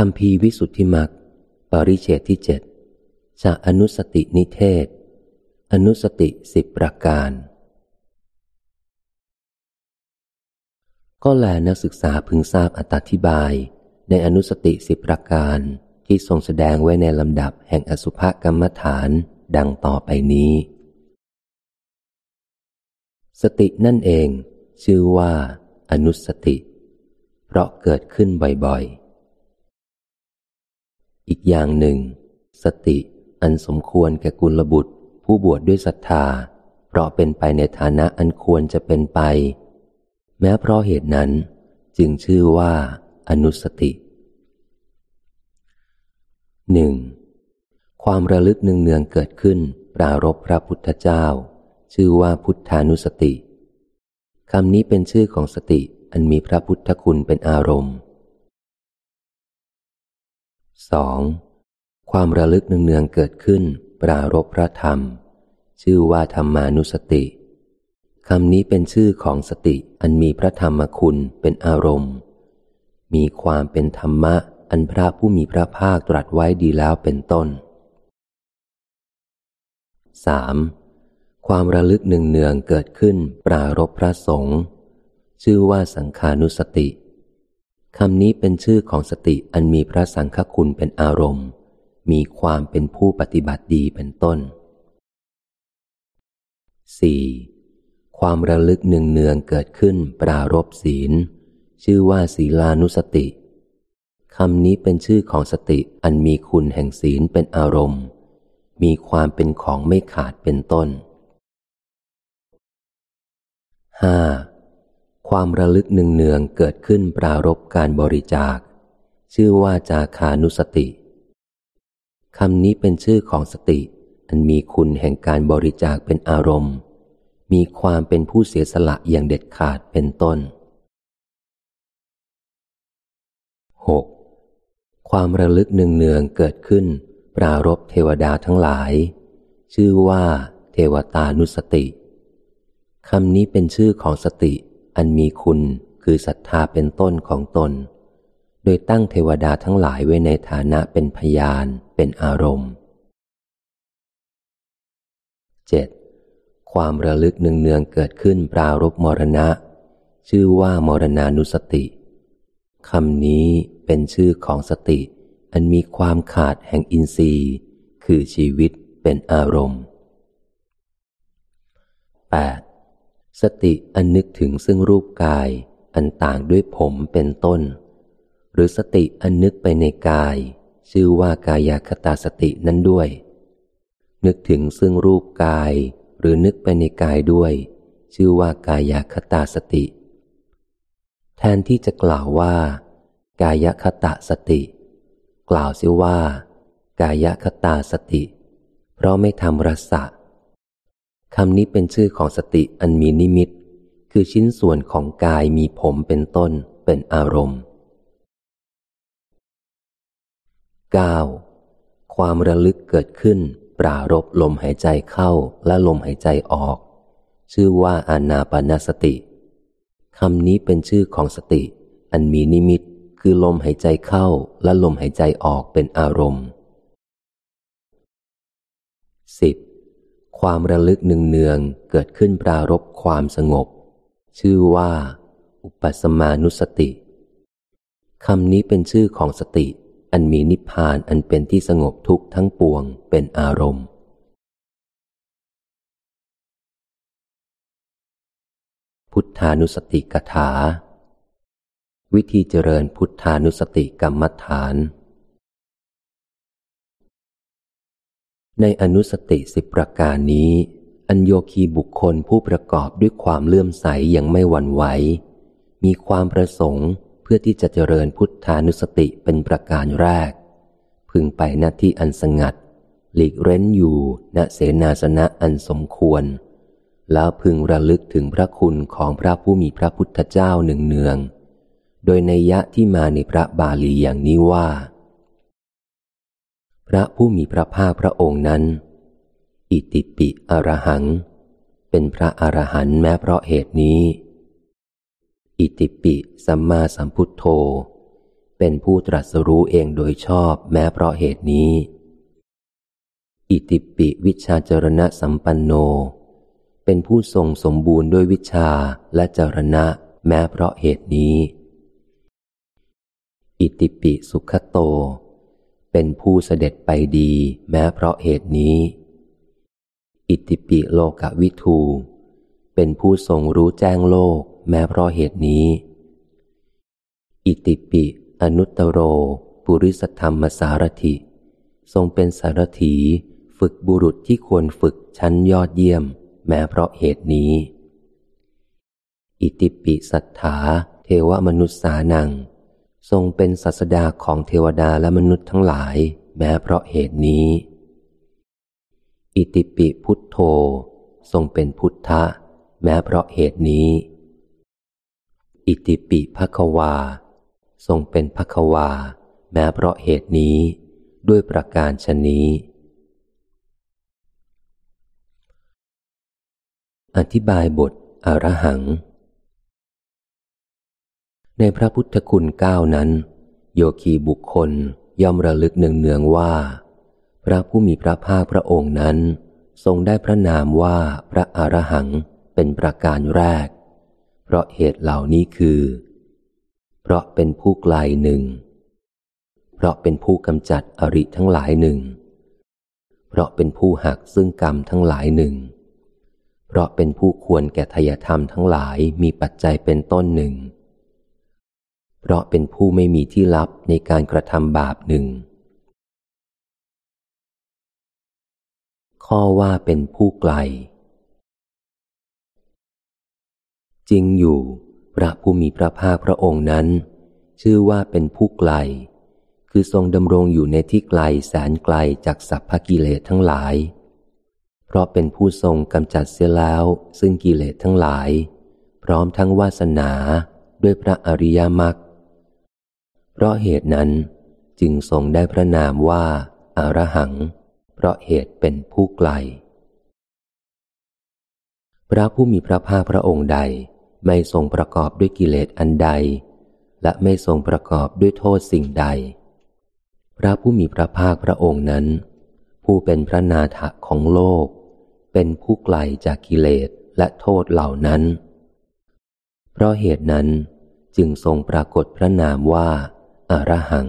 คำพีวิสุทธิมักปริเชตที่เจ็ดจาอนุสตินิเทศ อนุสติสิบประการ ก็แลนักศึกษาพึงทราบอธิบาย ในอนุสติสิบประการที่ทรงแสดงไว้ในลำดับแห่งอสุภกรรมฐานดังต่อไปนี้ สตินั่นเอง ชื่อว่า อนุสติ เพราะเกิดขึ้นบ่อยๆ อีกอย่างหนึ่ง สติอันสมควรแก่กุลบุตร ผู้บวชดด้วยศรัทธา เพราะเป็นไปในฐานะอันควรจะเป็นไป แม้เพราะเหตุนั้น จึงชื่อว่า อนุสติหนึ่งความระลึกหนึ่งเนืองเกิดขึ้น ปรารบพระพุทธเจ้า ชื่อว่าพุทธานุสติคำนี้เป็นชื่อของสติอันมีพระพุทธคุณเป็นอารมณ์ 2. ความระลึกเนืองๆเกิดขึ้น ปรารบพระธรรม ชื่อว่าธรรมานุสติคำนี้เป็นชื่อของสติอันมีพระธรรมคุณเป็นอารมณ์ มีความเป็นธรรมะ อันพระผู้มีพระภาคตรัสไว้ดีแล้วเป็นต้น 3. ความระลึกหนึ่งเนืองเกิดขึ้นปรารบพระสงฆ์ชื่อว่าสังขานุสติ คำนี้เป็นชื่อของสติอันมีพระสังฆคุณเป็นอารมณ์ มีความเป็นผู้ปฏิบัติดีเป็นต้น 4. ความระลึกหนึ่งเนืองเกิดขึ้นปรารบศีล ชื่อว่าศีลานุสติคำนี้เป็นชื่อของสติอันมีคุณแห่งศีลเป็นอารมณ์ มีความเป็นของไม่ขาดเป็นต้น 5. ความระลึกหนึ่งเนืองเกิดขึ้นปรารบการบริจาค ชื่อว่าจาคานุสติคำนี้เป็นชื่อของสติ อันมีคุณแห่งการบริจาคเป็นอารมณ์ มีความเป็นผู้เสียสละอย่างเด็ดขาดเป็นต้น 6. ความระลึกหนึ่งเนืองเกิดขึ้น ปรารบเทวดาทั้งหลาย ชื่อว่า เทวตานุสติคำนี้เป็นชื่อของสติ อันมีคุณคือศรัทธาเป็นต้นของตน โดยตั้งเทวดาทั้งหลายไว้ในฐานะเป็นพยานเป็นอารมณ์ 7. ความระลึกหนึ่งเนืองเกิดขึ้นปรารบมรณะ ชื่อว่ามรณานุสติคำนี้เป็นชื่อของสติ อันมีความขาดแห่งอินทรีย์ คือชีวิตเป็นอารมณ์ 8. สติอันนึกถึงซึ่งรูปกายอันต่างด้วยผมเป็นต้น หรือสติอันนึกไปในกาย ชื่อว่ากายคตาสตินั้นด้วย นึกถึงซึ่งรูปกาย หรือนึกไปในกายด้วย ชื่อว่ากายคตาสติ แทนที่จะกล่าวว่า กายคตะสติ กล่าวเสียว่า กายคตาสติ เพราะไม่ทำรสะ คำนี้เป็นชื่อของสติอันมีนิมิต คือชิ้นส่วนของกายมีผมเป็นต้นเป็นอารมณ์ 9. ความระลึกเกิดขึ้น ปรารบลมหายใจเข้าและลมหายใจออก ชื่อว่าอานาปนาสติคำนี้เป็นชื่อของสติ อันมีนิมิต คือลมหายใจเข้าและลมหายใจออกเป็นอารมณ์ 10. ความระลึกหนึ่งเนืองเกิดขึ้นปรารบความสงบ ชื่อว่า อุปสมานุสติคำนี้เป็นชื่อของสติ อันมีนิพพานอันเป็นที่สงบทุกทั้งปวงเป็นอารมณ์ พุทธานุสติกถา วิธีเจริญพุทธานุสติกรรมฐาน ในอนุสติสิบประการนี้ อัญโยคีบุคคลผู้ประกอบด้วยความเลื่อมใสอยังไม่หวั่นไหว มีความประสงค์เพื่อที่จะเจริญพุทธานุสติเป็นประการแรก พึงไปณที่อันสงัด หลีกเร้นอยู่ณเสนาสนะอันสมควร แล้วพึงระลึกถึงพระคุณของพระผู้มีพระพุทธเจ้าหนึ่งเนือง โดยในยะที่มาในพระบาลีอย่างนี้ว่า พระผู้มีพระภาคพระองค์นั้น อิติปิอรหัง เป็นพระอรหันต์แม้เพราะเหตุนี้ อิติปิสัมมาสัมพุทโธ เป็นผู้ตรัสรู้เองโดยชอบแม้เพราะเหตุนี้ อิติปิวิชาจรณะสัมปันโน เป็นผู้ทรงสมบูรณ์ด้วยวิชาและจรณะแม้เพราะเหตุนี้ อิติปิสุขโต เป็นผู้เสด็จไปดีแม้เพราะเหตุนี้ อิติปิโลกวิทู เป็นผู้ทรงรู้แจ้งโลกแม้เพราะเหตุนี้ อิติปิอนุตตโร ปุริสธรรมสารถิ ทรงเป็นสารถีฝึกบุรุษที่ควรฝึกชั้นยอดเยี่ยม แม้เพราะเหตุนี้ อิติปิสัทธาเทวมนุษย์สานัง ทรงเป็นศาสดาของเทวดาและมนุษย์ทั้งหลาย แม้เพราะเหตุนี้ อิติปิพุทโธ ทรงเป็นพุทธะ แม้เพราะเหตุนี้ อิติปิภควา ทรงเป็นภควา แม้เพราะเหตุนี้ ด้วยประการชนนี้ อธิบายบทอรหัง ในพระพุทธคุณเก้านั้น โยคีบุคคลย่อมระลึกเนืองๆว่า พระผู้มีพระภาคพระองค์นั้น ทรงได้พระนามว่าพระอรหังเป็นประการแรก เพราะเหตุเหล่านี้คือ เพราะเป็นผู้ไกลหนึ่ง เพราะเป็นผู้กำจัดอริทั้งหลายหนึ่ง เพราะเป็นผู้หักซึ่งกรรมทั้งหลายหนึ่ง เพราะเป็นผู้ควรแก่ทยธรรมทั้งหลายมีปัจจัยเป็นต้นหนึ่ง เพราะเป็นผู้ไม่มีที่ลับในการกระทำบาปหนึ่ง ข้อว่าเป็นผู้ไกล จริงอยู่ พระผู้มีพระภาคพระองค์นั้น ชื่อว่าเป็นผู้ไกล คือทรงดำรงอยู่ในที่ไกลแสนไกลจากสัพพกิเลสทั้งหลาย เพราะเป็นผู้ทรงกำจัดเสียแล้วซึ่งกิเลสทั้งหลาย พร้อมทั้งวาสนาด้วยพระอริยมรรค เพราะเหตุนั้นจึงทรงได้พระนามว่าอารหัง เพราะเหตุเป็นผู้ไกล พระผู้มีพระภาคพระองค์ใดไม่ทรงประกอบด้วยกิเลสอันใด และไม่ทรงประกอบด้วยโทษสิ่งใด พระผู้มีพระภาคพระองค์นั้น ผู้เป็นพระนาถของโลก เป็นผู้ไกลจากกิเลสและโทษเหล่านั้น เพราะเหตุนั้นจึงทรงปรากฏพระนามว่า อรหัง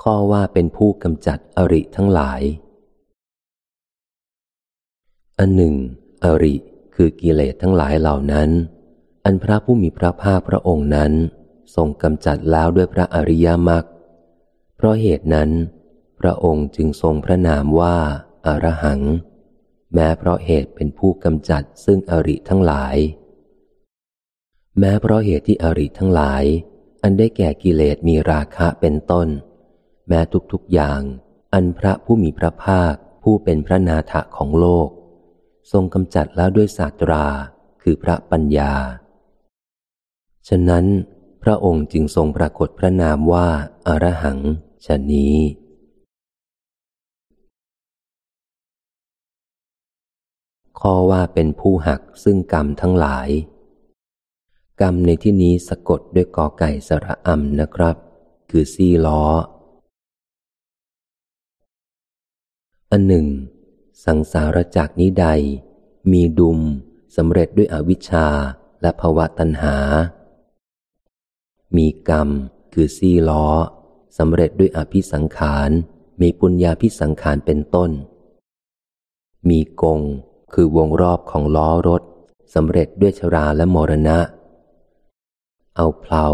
ข้อว่าเป็นผู้กำจัดอริทั้งหลาย อันหนึ่ง อริคือกิเลสทั้งหลายเหล่านั้น อันพระผู้มีพระภาคพระองค์นั้น ทรงกำจัดแล้วด้วยพระอริยมรรค เพราะเหตุนั้น พระองค์จึงทรงพระนามว่าอารหัง แม้เพราะเหตุเป็นผู้กำจัดซึ่งอริทั้งหลาย แม้เพราะเหตุที่อริทั้งหลาย อันได้แก่กิเลสมีราคะเป็นต้น แม้ทุกๆอย่าง อันพระผู้มีพระภาคผู้เป็นพระนาถของโลก ทรงกำจัดแล้วด้วยศาสตราคือพระปัญญา ฉะนั้น พระองค์จึงทรงปรากฏพระนามว่าอารหังชะนี้ข้อว่าเป็นผู้หักซึ่งกรรมทั้งหลาย กรรมในที่นี้สะกดด้วยกอไก่สระอำนะครับ คือซี่ล้อ อันหนึ่ง สังสารจากนี้ใด มีดุมสำเร็จด้วยอวิชชาและภวะตัณหา มีกรรมคือซี่ล้อสำเร็จด้วยอภิสังขาร มีปุญญาพิสังขารเป็นต้น มีกงคือวงรอบของล้อรถสำเร็จด้วยชราและมรณะ เอาเพลา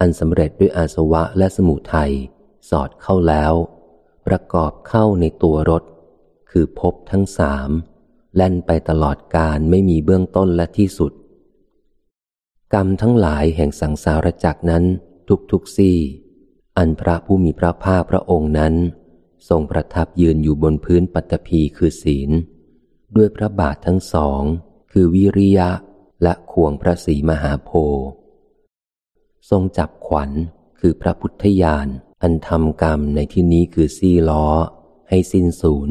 อันสำเร็จด้วยอาสวะและสมุทัยสอดเข้าแล้ว ประกอบเข้าในตัวรถ คือพบทั้งสามแล่นไปตลอดการไม่มีเบื้องต้นและที่สุด กรรมทั้งหลายแห่งสังสารจักนั้นทุกทุกซี่ อันพระผู้มีพระภาคพระองค์นั้น ทรงประทับยืนอยู่บนพื้นปัตภีคือศีล ด้วยพระบาททั้งสอง คือวิริยะและขวงพระศรีมหาโพธิ์ ทรงจับขวัญคือพระพุทธญาณอันทำกรรมในที่นี้คือซี่ล้อ ให้สิ้นสูญ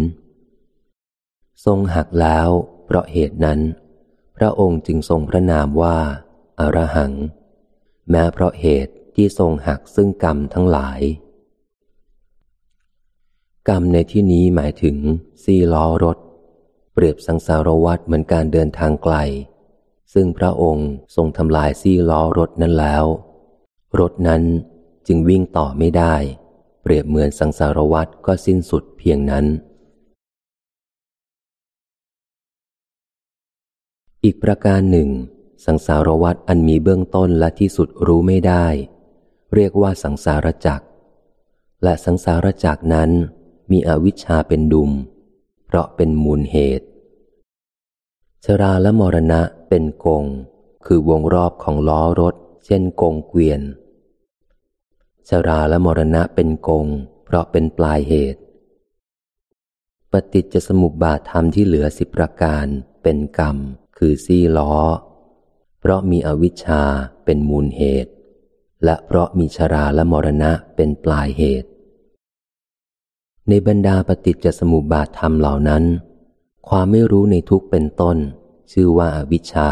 ทรงหักแล้ว เพราะเหตุนั้น พระองค์จึงทรงพระนามว่า อรหัง แม้เพราะเหตุที่ทรงหักซึ่งกรรมทั้งหลาย กรรมในที่นี้หมายถึงสี่ล้อรถ เปรียบสังสารวัตเหมือนการเดินทางไกล ซึ่งพระองค์ทรงทำลายสี่ล้อรถนั้นแล้ว รถนั้นจึงวิ่งต่อไม่ได้ เปรียบเหมือนสังสารวัตรก็สิ้นสุดเพียงนั้น อีกประการหนึ่ง สังสารวัตรอันมีเบื้องต้นและที่สุดรู้ไม่ได้ เรียกว่าสังสารจักรและสังสารจักรนั้นมีอวิชชาเป็นดุม เพราะเป็นมูลเหตุ ชราและมรณะเป็นกง คือวงรอบของล้อรถ เช่นกงเกวียน ชราและมรณะเป็นกง เพราะเป็นปลายเหตุ ปฏิจจสมุปบาทธรรมที่เหลือสิบประการเป็นกรรม คือซี่ล้อ เพราะมีอวิชชาเป็นมูลเหตุ และเพราะมีชราและมรณะเป็นปลายเหตุ ในบรรดาปฏิจจสมุปบาทธรรมเหล่านั้น ความไม่รู้ในทุกเป็นต้น ชื่อว่าอาวิชชา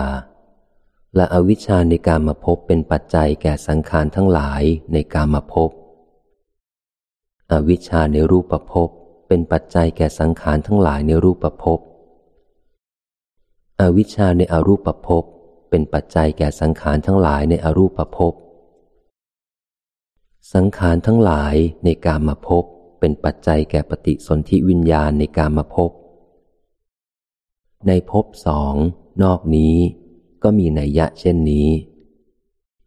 และอวิชชาในการมาพบเป็นปัจจัยแก่สังขารทั้งหลายในการมาพบ อวิชชาในรูปประพบเป็นปัจจัยแก่สังขารทั้งหลายในรูปประพบอวิชชาในอรูปประพบเป็นปัจจัยแก่สังขารทั้งหลายในอรูปประพบสังขารทั้งหลายในการมาพบเป็นปัจจัยแก่ปฏิสนธิวิญญาณในการมาพบในภพสองนอกนี้ ก็มีนัยยะเช่นนี้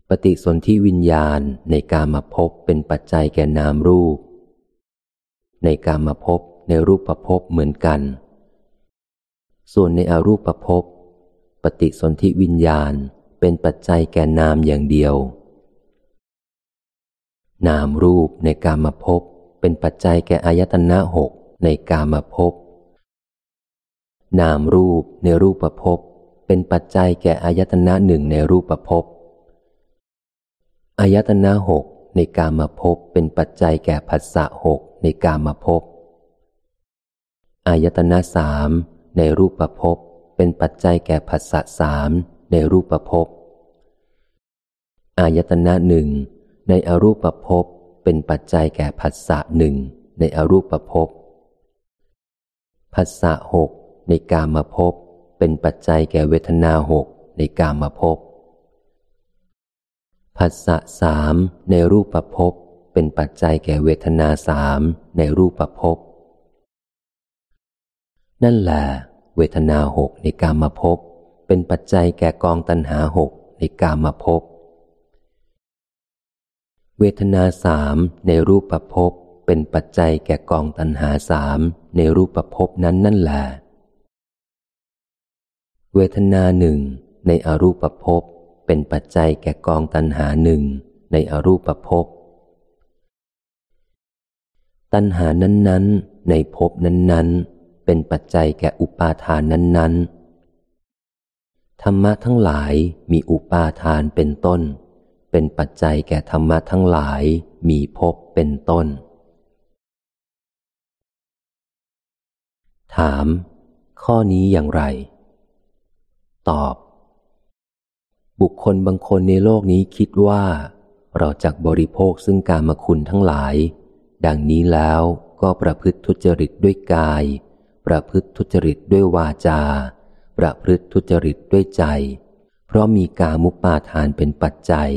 ปฏิสนธิวิญญาณในการมาพบเป็นปัจจัยแก่นามรูป ในการมาพบในรูปประพบเหมือนกัน ส่วนในอรูปประพบปฏิสนธิวิญญาณเป็นปัจจัยแก่นามอย่างเดียว นามรูปในการมาพบเป็นปัจจัยแก่อายตนะหกในกามาภพนามรูปในรูปประพบ เป็นปัจจัยแก่อายตนะหนึ่งในรูปประพอายตนะหกในกามาภพเป็นปัจจัยแก่ผัสสะหกในกามาภพอายตนะสามในรูปประพเป็นปัจจัยแก่ผัสสะสามในรูปประพอายตนะหนึ่งในอรูปประพเป็นปัจจัยแก่ผัสสะหนึ่งในอรูปภพผัสสะหกในกามภพ เป็นปัจจัยแก่เวทนาหกในกามาภพผัสสะสามในรูปภพเป็นปัจจัยแก่เวทนาสามในรูปภพนั่นแหละเวทนาหกในกามาภพเป็นปัจจัยแก่กองตัณหาหกในกามาภพเวทนาสามในรูปประพบเป็นปัจจัยแก่กองตัณหาสามในรูปประพบนั้นนั่นแหละ เวทนาหนึ่งในอรูปประพเป็นปัจจัยแก่กองตัณหาหนึ่งในอรูปประพตัณหานั้น ๆ ในภพนั้น ๆ เป็นปัจจัยแก่อุปาทานนั้น ๆ ธรรมะทั้งหลายมีอุปาทานเป็นต้น เป็นปัจจัยแก่ธรรมะทั้งหลายมีภพเป็นต้น ถาม ข้อนี้อย่างไร ตอบ บุคคลบางคนในโลกนี้คิดว่า เราจักบริโภคซึ่งการมคุณทั้งหลาย ดังนี้แล้วก็ประพฤติทุจริตด้วยกาย ประพฤติทุจริตด้วยวาจา ประพฤติทุจริตด้วยใจ เพราะมีกามุปาทานเป็นปัจจัย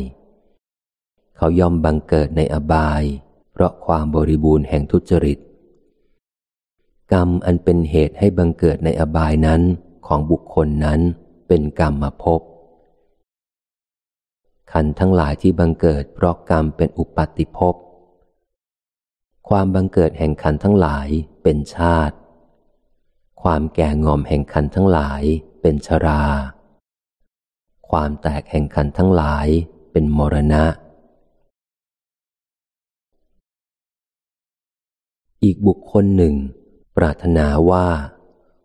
เขายอมบังเกิดในอบาย เพราะความบริบูรณ์แห่งทุจริต กรรมอันเป็นเหตุให้บังเกิดในอบายนั้นของบุคคลนั้น เป็นกรรมมาพบขันทั้งหลายที่บังเกิดเพราะกรรมเป็นอุปัติภพ ความบังเกิดแห่งขันทั้งหลายเป็นชาติ ความแก่งอมแห่งขันทั้งหลายเป็นชรา ความแตกแห่งขันทั้งหลายเป็นมรณะ อีกบุคคลหนึ่ง ปรารถนาว่า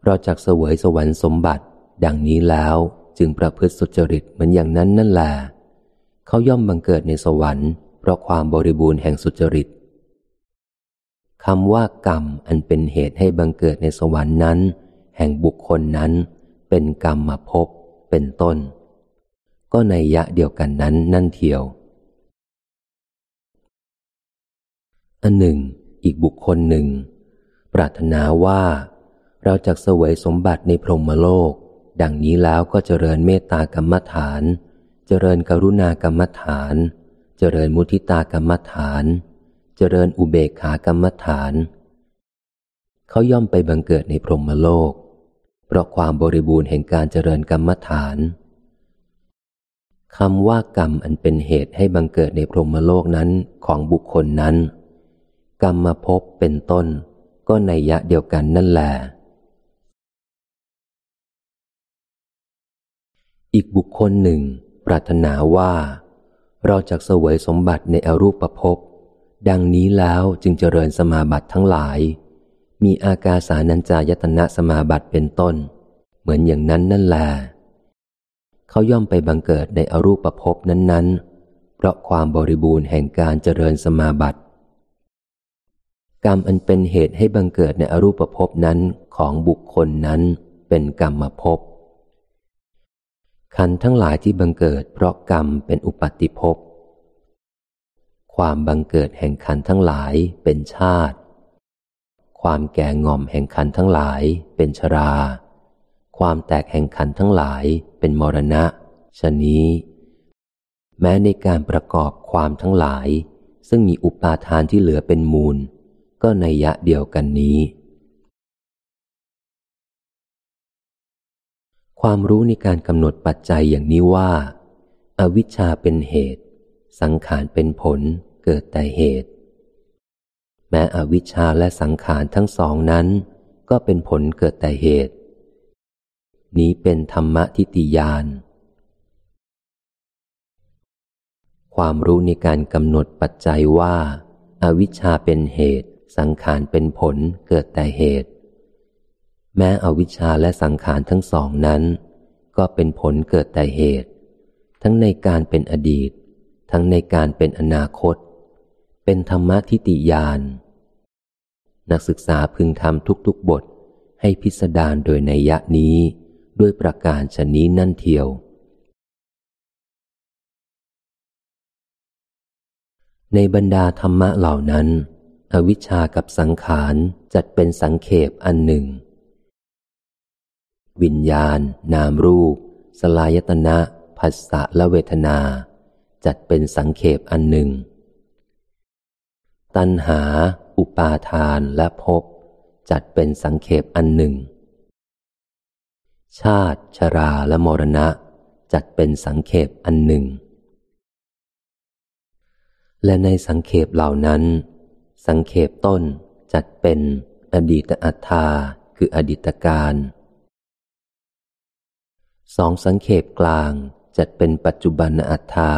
เราจักเสวยสวรรค์สมบัติ ดังนี้แล้วจึงประพฤติสุจริตเหมือนอย่างนั้นนั่นแหละเขาย่อมบังเกิดในสวรรค์เพราะความบริบูรณ์แห่งสุจริตคำว่ากรรมอันเป็นเหตุให้บังเกิดในสวรรค์นั้น แห่งบุคคลนั้น เป็นกรรมมาพบเป็นต้น ก็ในยะเดียวกันนั้นนั่นเทียว อันหนึ่ง อีกบุคคลหนึ่ง ปรารถนาว่า เราจะเสวยสมบัติในพรหมโลก ดังนี้แล้วก็เจริญเมตตากรรมฐาน เจริญกรุณากรรมฐาน เจริญมุทิตากรรมฐาน เจริญอุเบกขากรรมฐาน เขาย่อมไปบังเกิดในพรหมโลก เพราะความบริบูรณ์แห่งการเจริญกรรมฐานคำว่ากรรมอันเป็นเหตุให้บังเกิดในพรหมโลกนั้นของบุคคลนั้น กรรมมาพบเป็นต้น ก็ในยะเดียวกันนั่นแหละ อีกบุคคลหนึ่ง ปรารถนาว่า เราจะเสวยสมบัติในอรูปภพดังนี้แล้วจึงเจริญสมาบัติทั้งหลาย มีอากาสานัญจายตนะสมาบัติเป็นต้น เหมือนอย่างนั้นนั่นแหละเขาย่อมไปบังเกิดในอรูปภพนั้น ๆ เพราะความบริบูรณ์แห่งการเจริญสมาบัติ กรรมอันเป็นเหตุให้บังเกิดในอรูปภพนั้นของบุคคลนั้นเป็นกรรมภพ ขันทั้งหลายที่บังเกิดเพราะกรรมเป็นอุปติภพ ความบังเกิดแห่งขันทั้งหลายเป็นชาติ ความแก่งอมแห่งขันทั้งหลายเป็นชรา ความแตกแห่งขันทั้งหลายเป็นมรณะชนี้ แม้ในการประกอบความทั้งหลาย ซึ่งมีอุปาทานที่เหลือเป็นมูล ก็ในยะเดียวกันนี้ ความรู้ในการกำหนดปัจจัยอย่างนี้ว่าอาวิชชาเป็นเหตุ สังขารเป็นผลเกิดแต่เหตุ แม้อวิชชาและสังขารทั้งสองนั้น ก็เป็นผลเกิดแต่เหตุ นี้เป็นธรรมทิฏฐิยาน ความรู้ในการกำหนดปัจจัยว่าอาวิชชาเป็นเหตุ สังขารเป็นผลเกิดแต่เหตุ แม้อวิชชาและสังขารทั้งสองนั้น ก็เป็นผลเกิดแต่เหตุ ทั้งในการเป็นอดีต ทั้งในการเป็นอนาคต เป็นธรรมทิฏฐิยาน นักศึกษาพึงทำทุกๆบทให้พิสดารโดยในยะนี้ด้วยประการชนี้นั่นเทียว ในบรรดาธรรมะเหล่านั้น อวิชชากับสังขารจัดเป็นสังเขปอันหนึ่ง วิญญาณ นามรูป สลายตนะผัสสะและเวทนา จัดเป็นสังเขปอันหนึ่ง ตัณหา อุปาทานและภพจัดเป็นสังเขปอันหนึ่ง ชาติชราและมรณะ จัดเป็นสังเขปอันหนึ่ง และในสังเขปเหล่านั้น สังเขปต้นจัดเป็นอดีตอัตตาคืออดีตการ สองสังเขปกลางจัดเป็นปัจจุบันอัตตา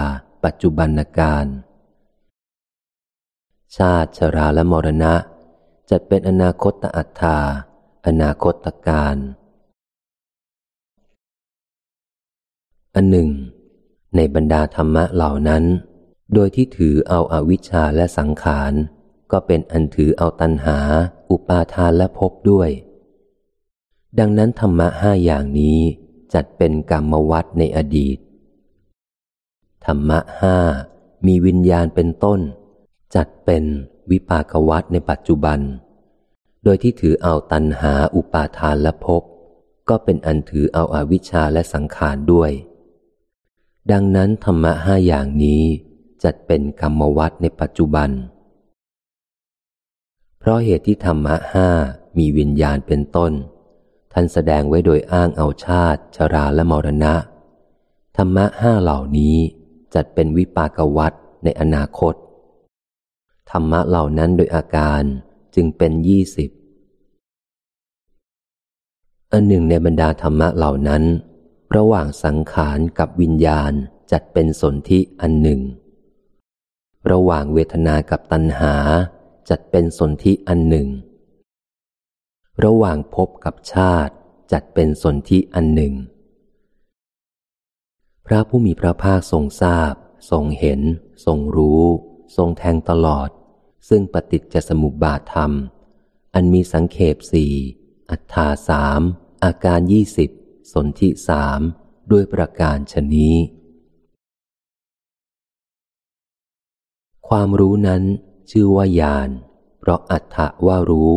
ปัจจุบันการ ชาติชราและมรณะ จัดเป็นอนาคตอัตตาอนาคตการอันหนึ่ง ในบรรดาธรรมะเหล่านั้น โดยที่ถือเอาอาวิชชาและสังขาร ก็เป็นอันถือเอาตัณหา อุปาทานและภพด้วย ดังนั้นธรรมะห้าอย่างนี้ จัดเป็นกรรมวัฏในอดีต ธรรมะห้ามีวิญญาณเป็นต้น จัดเป็นวิปากวัฏในปัจจุบัน โดยที่ถือเอาตัณหาอุปาทานและภพก็เป็นอันถือเอาอาวิชชาและสังขารด้วย ดังนั้นธรรมะห้าอย่างนี้จัดเป็นกรรมวัฏในปัจจุบัน เพราะเหตุที่ธรรมะห้ามีวิญญาณเป็นต้น ท่านแสดงไว้โดยอ้างเอาชาติ ชราและมรณะ ธรรมะห้าเหล่านี้จัดเป็นวิปากวัฏในอนาคต ธรรมะเหล่านั้นโดยอาการจึงเป็นยี่สิบอันหนึ่งในบรรดาธรรมะเหล่านั้น ระหว่างสังขารกับวิญญาณจัดเป็นสนธิอันหนึ่ง ระหว่างเวทนากับตัณหาจัดเป็นสนธิอันหนึ่ง ระหว่างภพกับชาติจัดเป็นสนธิอันหนึ่ง พระผู้มีพระภาคทรงทราบ ทรงเห็น ทรงรู้ ทรงแทงตลอด ซึ่งปฏิจจสมุปบาทธรรม อันมีสังเขปสี่อัฏฐาสามอาการยี่สิบสนธิสามด้วยประการชนี้ ความรู้นั้นชื่อว่ายานเพราะอัฏฐะว่ารู้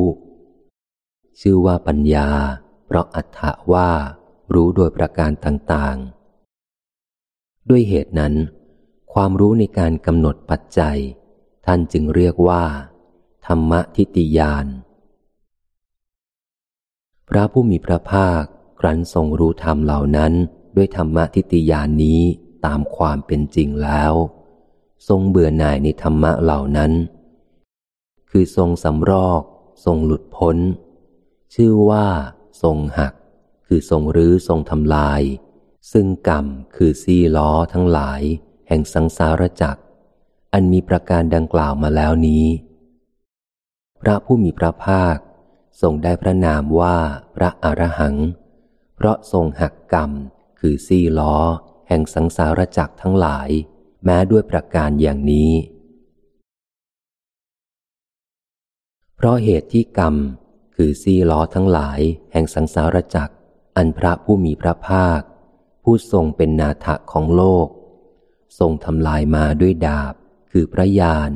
ชื่อว่าปัญญา เพราะอัฏฐว่า รู้โดยประการต่างๆ ด้วยเหตุนั้น ความรู้ในการกำหนดปัจจัย ท่านจึงเรียกว่า ธรรมทิติยาน พระผู้มีพระภาคครั้นทรงรู้ธรรมเหล่านั้นด้วยธรรมทิติยานนี้ตามความเป็นจริงแล้ว ทรงเบื่อหน่ายในธรรมะเหล่านั้น คือทรงสำรอก ทรงหลุดพ้น ชื่อว่า ทรงหัก คือทรงรื้อทรงทำลาย ซึ่งกรรมคือซี่ล้อทั้งหลาย แห่งสังสารจักร อันมีประการดังกล่าวมาแล้วนี้ พระผู้มีพระภาคทรงได้พระนามว่าพระอรหัง เพราะทรงหักกรรม คือซี่ล้อ แห่งสังสารจักรทั้งหลาย แม้ด้วยประการอย่างนี้ เพราะเหตุที่กรรม คือซี่ล้อทั้งหลายแห่งสังสารจักร อันพระผู้มีพระภาค ผู้ทรงเป็นนาถะของโลก ทรงทำลายมาด้วยดาบคือพระยาน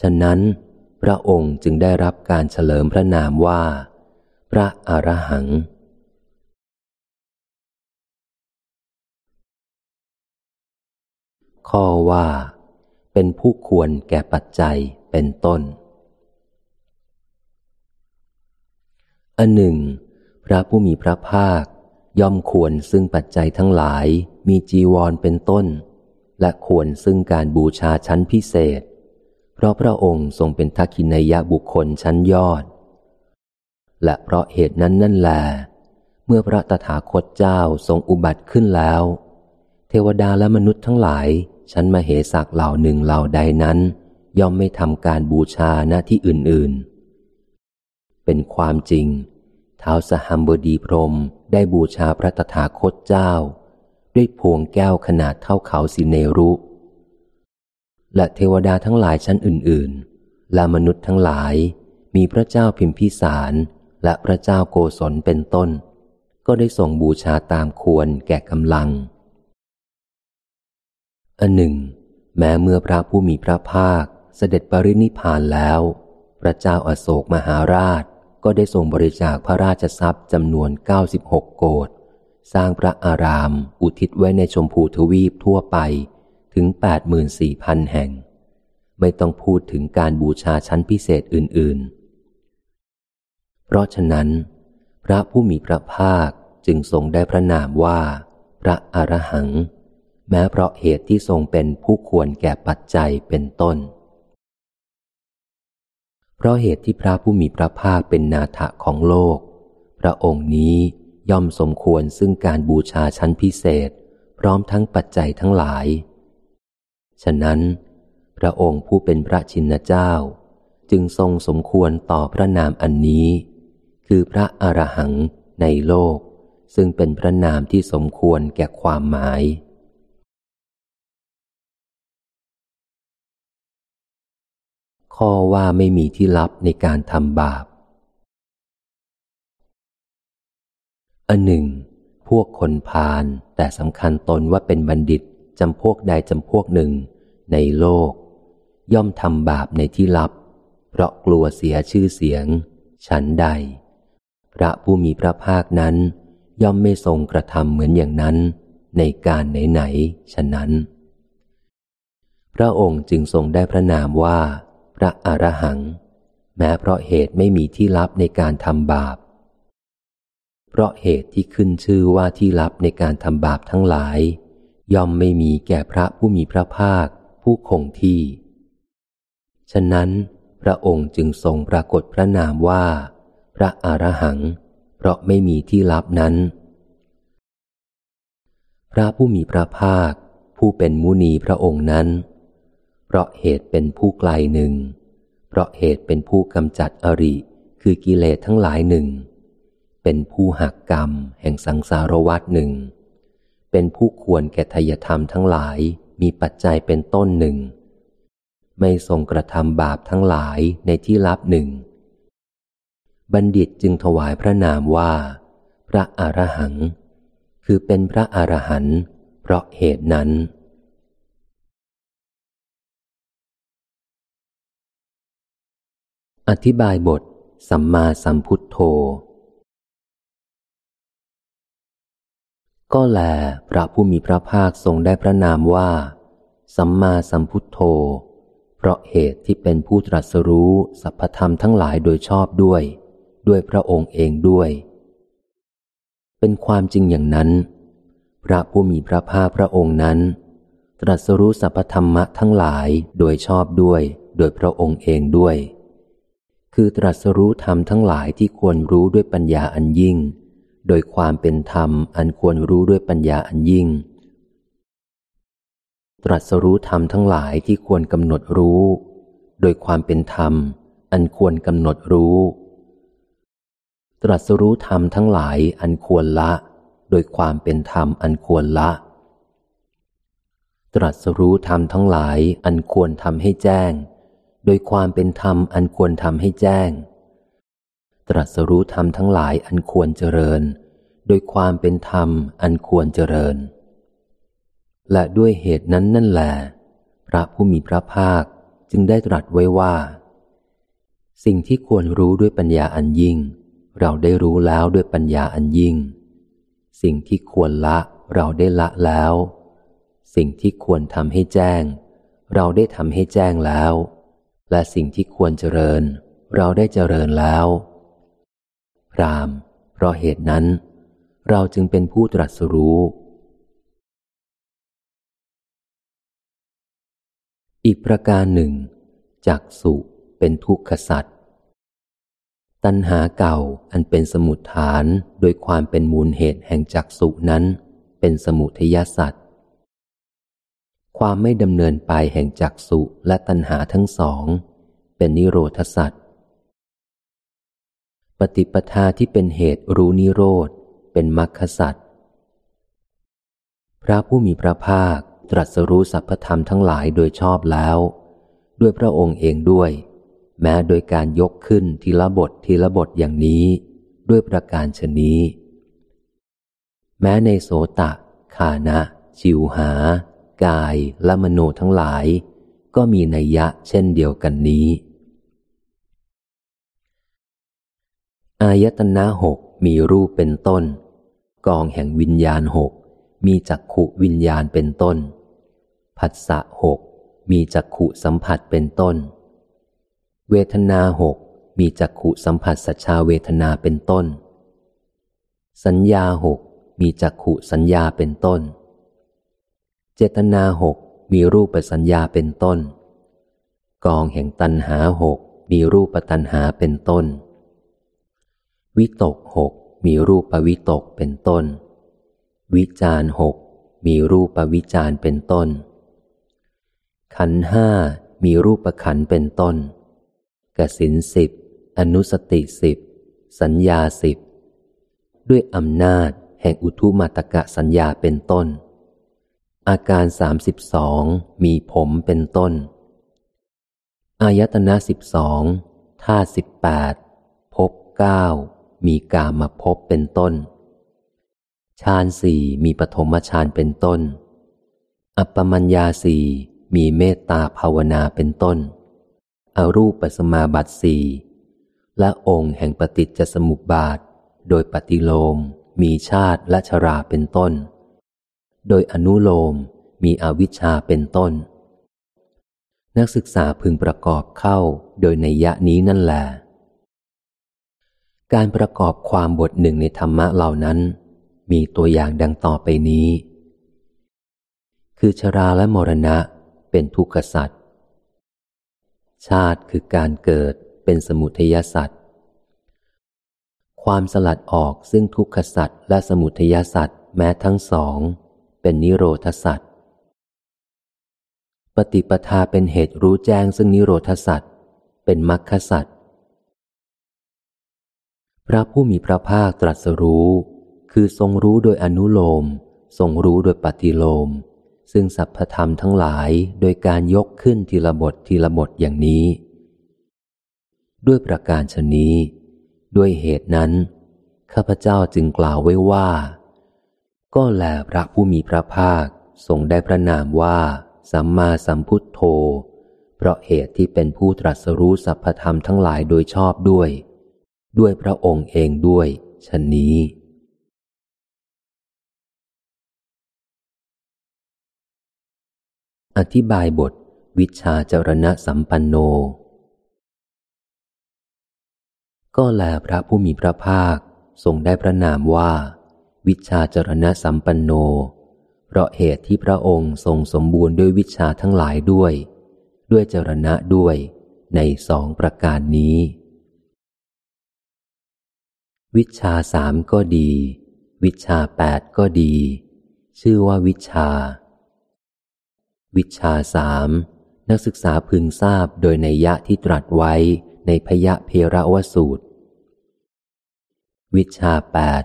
ฉะนั้น พระองค์จึงได้รับการเฉลิมพระนามว่า พระอรหังข้อว่า เป็นผู้ควรแก่ปัจจัยเป็นต้น อันหนึ่ง พระผู้มีพระภาค ย่อมควรซึ่งปัจจัยทั้งหลายมีจีวรเป็นต้น และควรซึ่งการบูชาชั้นพิเศษ เพราะพระองค์ทรงเป็นทักขินายะบุคคลชั้นยอด และเพราะเหตุนั้นนั่นแลเมื่อพระตถาคตเจ้าทรงอุบัติขึ้นแล้ว เทวดาและมนุษย์ทั้งหลาย ชั้นมเหสักเหล่าหนึ่งเหล่าใดนั้น ย่อมไม่ทำการบูชาหน้าที่อื่นๆ เป็นความจริงท้าวสหัมบดีพรมได้บูชาพระตถาคตเจ้า ด้วยพวงแก้วขนาดเท่าเขาสิเนรุ และเทวดาทั้งหลายชั้นอื่น ๆ และมนุษย์ทั้งหลาย มีพระเจ้าพิมพิสารและพระเจ้าโกศลเป็นต้น ก็ได้ส่งบูชาตามควรแก่กำลัง อันหนึ่ง แม้เมื่อพระผู้มีพระภาคเสด็จปรินิพานแล้ว พระเจ้าอาโศกมหาราช ก็ได้ทรงบริจาคพระราชทรัพย์จำนวน 96 โกดสร้างพระอาราม อุทิศไว้ในชมพูทวีปทั่วไปถึง 84,000 แห่ง ไม่ต้องพูดถึงการบูชาชั้นพิเศษอื่น ๆ เพราะฉะนั้น พระผู้มีพระภาคจึงทรงได้พระนามว่า พระอรหัง แม้เพราะเหตุที่ทรงเป็นผู้ควรแก่ปัจจัยเป็นต้น เพราะเหตุที่พระผู้มีพระภาคเป็นนาถะของโลก พระองค์นี้ย่อมสมควรซึ่งการบูชาชั้นพิเศษ พร้อมทั้งปัจจัยทั้งหลาย ฉะนั้น พระองค์ผู้เป็นพระชินเจ้า จึงทรงสมควรต่อพระนามอันนี้ คือพระอรหังในโลก ซึ่งเป็นพระนามที่สมควรแก่ความหมาย ข้อว่าไม่มีที่ลับในการทำบาป อันหนึ่ง พวกคนพาลแต่สำคัญตนว่าเป็นบัณฑิตจำพวกใดจำพวกหนึ่ง ในโลก ย่อมทำบาปในที่ลับ เพราะกลัวเสียชื่อเสียง ฉันใด พระผู้มีพระภาคนั้น ย่อมไม่ทรงกระทำเหมือนอย่างนั้น ในการไหนๆฉะนั้น พระองค์จึงทรงได้พระนามว่า พระอรหัง แม้เพราะเหตุไม่มีที่ลับในการทำบาป เพราะเหตุที่ขึ้นชื่อว่าที่ลับในการทำบาปทั้งหลาย ย่อมไม่มีแก่พระผู้มีพระภาคผู้คงที่ ฉะนั้น พระองค์จึงทรงปรากฏพระนามว่า พระอรหัง เพราะไม่มีที่ลับนั้น พระผู้มีพระภาคผู้เป็นมุนีพระองค์นั้น เพราะเหตุเป็นผู้ไกลหนึ่ง เพราะเหตุเป็นผู้กำจัดอริ คือกิเลสทั้งหลายหนึ่ง เป็นผู้หักกรรม แห่งสังสารวัฏหนึ่ง เป็นผู้ควรแก่ทยธรรมทั้งหลายมีปัจจัยเป็นต้นหนึ่ง ไม่ทรงกระทำบาปทั้งหลายในที่ลับหนึ่ง บัณฑิตจึงถวายพระนามว่า พระอรหัง คือเป็นพระอรหันต์เพราะเหตุนั้น อธิบายบท สัมมาสัมพุทโธ ก็แลพระผู้มีพระภาคทรงได้พระนามว่า สัมมาสัมพุทโธ เพราะเหตุที่เป็นผู้ตรัสรู้สัพพธรรมทั้งหลายโดยชอบด้วย ด้วยพระองค์เองด้วย เป็นความจริงอย่างนั้น พระผู้มีพระภาคพระองค์นั้น ตรัสรู้สัพพธรรมะทั้งหลายโดยชอบด้วย โดยพระองค์เองด้วย คือตรัสรู้ธรรมทั้งหลายที่ควรรู้ด้วยปัญญาอันยิ่ง โดยความเป็นธรรมอันควรรู้ด้วยปัญญาอันยิ่ง ตรัสรู้ธรรมทั้งหลายที่ควรกำหนดรู้ โดยความเป็นธรรม อันควรกำหนดรู้ ตรัสรู้ธรรมทั้งหลายอันควรละ โดยความเป็นธรรมอันควรละ ตรัสรู้ธรรมทั้งหลายอันควรทำให้แจ้ง โดยความเป็นธรรมอันควรทำให้แจ้ง ตรัสรู้ธรรมทั้งหลายอันควรเจริญ โดยความเป็นธรรมอันควรเจริญ และด้วยเหตุนั้นนั่นแหละพระผู้มีพระภาคจึงได้ตรัสไว้ว่า สิ่งที่ควรรู้ด้วยปัญญาอันยิ่ง เราได้รู้แล้วด้วยปัญญาอันยิ่ง สิ่งที่ควรละเราได้ละแล้ว สิ่งที่ควรทำให้แจ้ง เราได้ทำให้แจ้งแล้ว และสิ่งที่ควรเจริญ เราได้เจริญแล้ว พรามเพราะเหตุนั้น เราจึงเป็นผู้ตรัสรู้ อีกประการหนึ่ง จักสุเป็นทุกขสัตว์ตัณหาเก่าอันเป็นสมุดฐานโดยความเป็นมูลเหตุแห่งจักสุนั้น เป็นสมุทยสัตว ความไม่ดำเนินไปแห่งจักสุและตัณหาทั้งสอง เป็นนิโรธสัตว์ปฏิปทาที่เป็นเหตุรู้นิโรธเป็นมรรคสัตว์พระผู้มีพระภาคตรัสรู้สัพพธรรมทั้งหลายโดยชอบแล้ว ด้วยพระองค์เองด้วย แม้โดยการยกขึ้นทีละบททีละบทอย่างนี้ ด้วยประการชนี้ แม้ในโสตะ ขานะ ชิวหา กายและมโนทั้งหลาย ก็มีนัยยะเช่นเดียวกันนี้ อายตนะหกมีรูปเป็นต้น กองแห่งวิญญาณหกมีจักขุวิญญาณเป็นต้น ผัสสะหกมีจักขุสัมผัสเป็นต้น เวทนาหกมีจักขุสัมผัสสัชาเวทนาเป็นต้น สัญญาหกมีจักขุสัญญาเป็นต้น เจตนาหกมีรูปสัญญาเป็นต้น กองแห่งตันหาหกมีรูปตันหาเป็นต้น วิตกหกมีรูปวิตกเป็นต้น วิจารหกมีรูปวิจารเป็นต้น ขันห้ามีรูปขันเป็นต้น กสินสิบอนุสติสิบสัญญาสิบด้วยอำนาจแห่งอุทุมาตกะสัญญาเป็นต้น อาการสามสิบสองมีผมเป็นต้น อายตนะสิบสองท่าสิบแปดพบเก้ามีกามาพบเป็นต้น ฌานสี่มีปฐมฌานเป็นต้น อัปปมัญญาสี่มีเมตตาภาวนาเป็นต้น อรูปสมาบัติสี่และองค์แห่งปฏิจจสมุปบาท โดยปฏิโลมมีชาติและชราเป็นต้น โดยอนุโลมมีอวิชชาเป็นต้น นักศึกษาพึงประกอบเข้าโดยในยะนี้นั่นแหละการประกอบความบทหนึ่งในธรรมะเหล่านั้น มีตัวอย่างดังต่อไปนี้ คือชราและมรณะเป็นทุกขสัตว์ชาติคือการเกิดเป็นสมุทยสัตว์ความสลัดออกซึ่งทุกขสัตว์และสมุทยสัตว์แม้ทั้งสอง เป็นนิโรธสัตว์ปฏิปทาเป็นเหตุรู้แจ้งซึ่งนิโรธสัตว์เป็นมรรคสัตว์พระผู้มีพระภาคตรัสรู้ คือทรงรู้โดยอนุโลม ทรงรู้โดยปฏิโลม ซึ่งสัพพธรรมทั้งหลายโดยการยกขึ้นทีละบททีละบทอย่างนี้ ด้วยประการชนี้ ด้วยเหตุนั้น ข้าพเจ้าจึงกล่าวไว้ว่า ก็แลพระผู้มีพระภาคทรงได้พระนามว่า สัมมาสัมพุทโธ เพราะเหตุที่เป็นผู้ตรัสรู้สัพพธรรมทั้งหลายโดยชอบด้วย ด้วยพระองค์เองด้วยชนนี้ อธิบายบท วิชาจรณะสัมปันโน ก็แลพระผู้มีพระภาคทรงได้พระนามว่า วิชาจรณะสัมปันโน เพราะเหตุที่พระองค์ทรงสมบูรณ์ด้วยวิชาทั้งหลายด้วย ด้วยจรณะด้วยในสองประการนี้ วิชาสามก็ดี วิชาแปดก็ดี ชื่อว่าวิชา วิชาสามนักศึกษาพึงทราบโดยในยะที่ตรัสไว้ในพยะเพระวสูตร วิชาแปด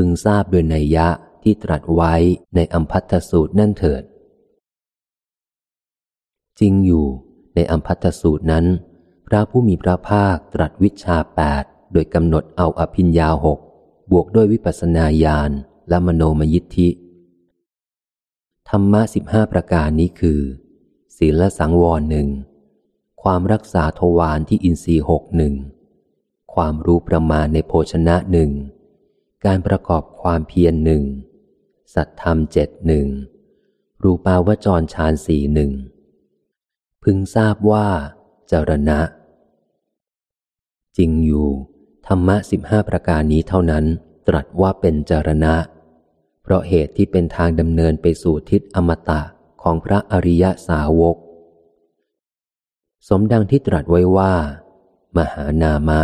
พึงทราบโดยในยะที่ตรัสไว้ในอัมพัทสูตรนั่นเถิด จริงอยู่ในอัมพัทสูตรนั้น พระผู้มีพระภาคตรัสวิชาแปดโดยกำหนดเอาอภิญญาหกบวกด้วยวิปัสนาญาณและมโนมยิทธิ ธรรมะสิบห้าประการนี้คือ ศีลสังวรหนึ่งความรักษาทวารที่อินทรีหกหนึ่งความรู้ประมาณในโภชนะหนึ่ง การประกอบความเพียรหนึ่ง สัตธรรมเจ็ดหนึ่ง รูปาวจรฌานสี่หนึ่ง พึงทราบว่า จรณะ จริงอยู่ ธรรมะสิบห้าประการนี้เท่านั้น ตรัสว่าเป็นจรณะ เพราะเหตุที่เป็นทางดำเนินไปสู่ทิศอมตะของพระอริยสาวก สมดังที่ตรัสไว้ว่า มหานามะ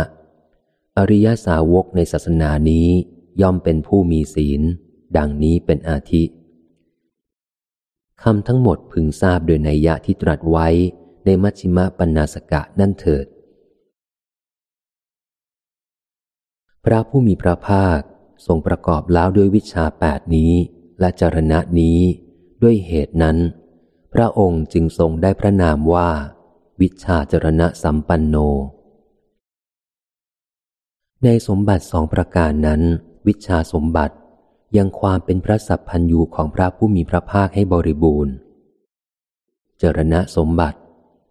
อริยสาวกในศาสนานี้ ย่อมเป็นผู้มีศีล ดังนี้เป็นอาทิคำทั้งหมดพึงทราบโดยในยะที่ตรัสไว้ในมัชฌิมปัญนาสกะนั่นเถิด พระผู้มีพระภาคทรงประกอบแล้วด้วยวิชาแปดนี้และจรณะนี้ด้วยเหตุนั้น พระองค์จึงทรงได้พระนามว่า วิชาจรณะสัมปันโน ในสมบัติสองประการนั้น วิชาสมบัติ ยังความเป็นพระสัพพัญญูของพระผู้มีพระภาคให้บริบูรณ์ เจรณะสมบัติ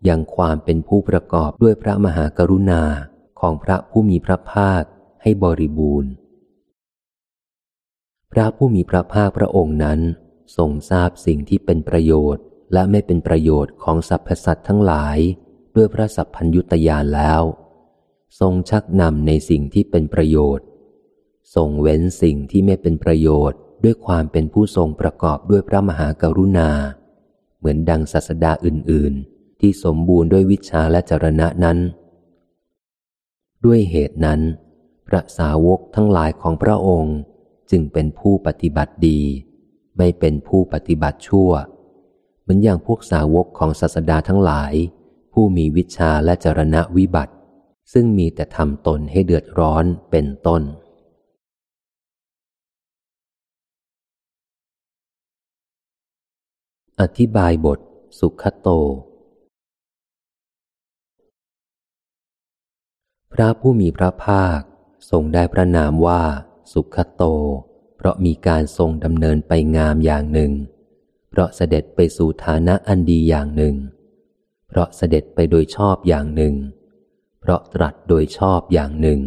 ยังความเป็นผู้ประกอบด้วยพระมหากรุณาของพระผู้มีพระภาคให้บริบูรณ์ พระผู้มีพระภาคพระองค์นั้นทรงทราบสิ่งที่เป็นประโยชน์ และไม่เป็นประโยชน์ของสรรพสัตว์ทั้งหลาย ด้วยพระสัพพัญยุตยานแล้ว ทรงชักนำในสิ่งที่เป็นประโยชน์ ทรงเว้นสิ่งที่ไม่เป็นประโยชน์ด้วยความเป็นผู้ทรงประกอบด้วยพระมหากรุณา เหมือนดังศาสดาอื่น ๆ ที่สมบูรณ์ด้วยวิชาและจรณะนั้น ด้วยเหตุนั้น พระสาวกทั้งหลายของพระองค์จึงเป็นผู้ปฏิบัติดี ไม่เป็นผู้ปฏิบัติชั่ว เหมือนอย่างพวกสาวกของศาสดาทั้งหลาย ผู้มีวิชาและจรณะวิบัติ ซึ่งมีแต่ทำตนให้เดือดร้อนเป็นต้น อธิบายบท สุขโต พระผู้มีพระภาคทรงได้พระนามว่า สุขโต เพราะมีการทรงดำเนินไปงามอย่างหนึ่ง เพราะเสด็จไปสู่ฐานะอันดีอย่างหนึ่ง เพราะเสด็จไปโดยชอบอย่างหนึ่ง เพราะตรัสโดยชอบอย่างหนึ่ง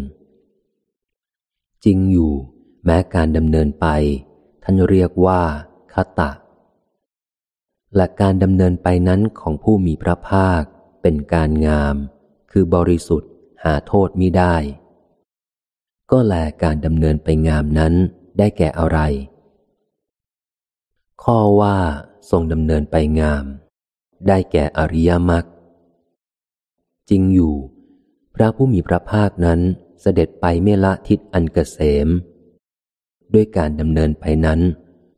จริงอยู่ แม้การดำเนินไป ท่านเรียกว่าคตะ และการดำเนินไปนั้นของผู้มีพระภาค เป็นการงาม คือบริสุทธิ์หาโทษมิได้ ก็แลการดำเนินไปงามนั้นได้แก่อะไร ข้อว่าทรงดำเนินไปงาม ได้แก่อริยมรรคจริงอยู่ พระผู้มีพระภาคนั้นเสด็จไปเมละทิศอันเกษม ด้วยการดำเนินไปนั้น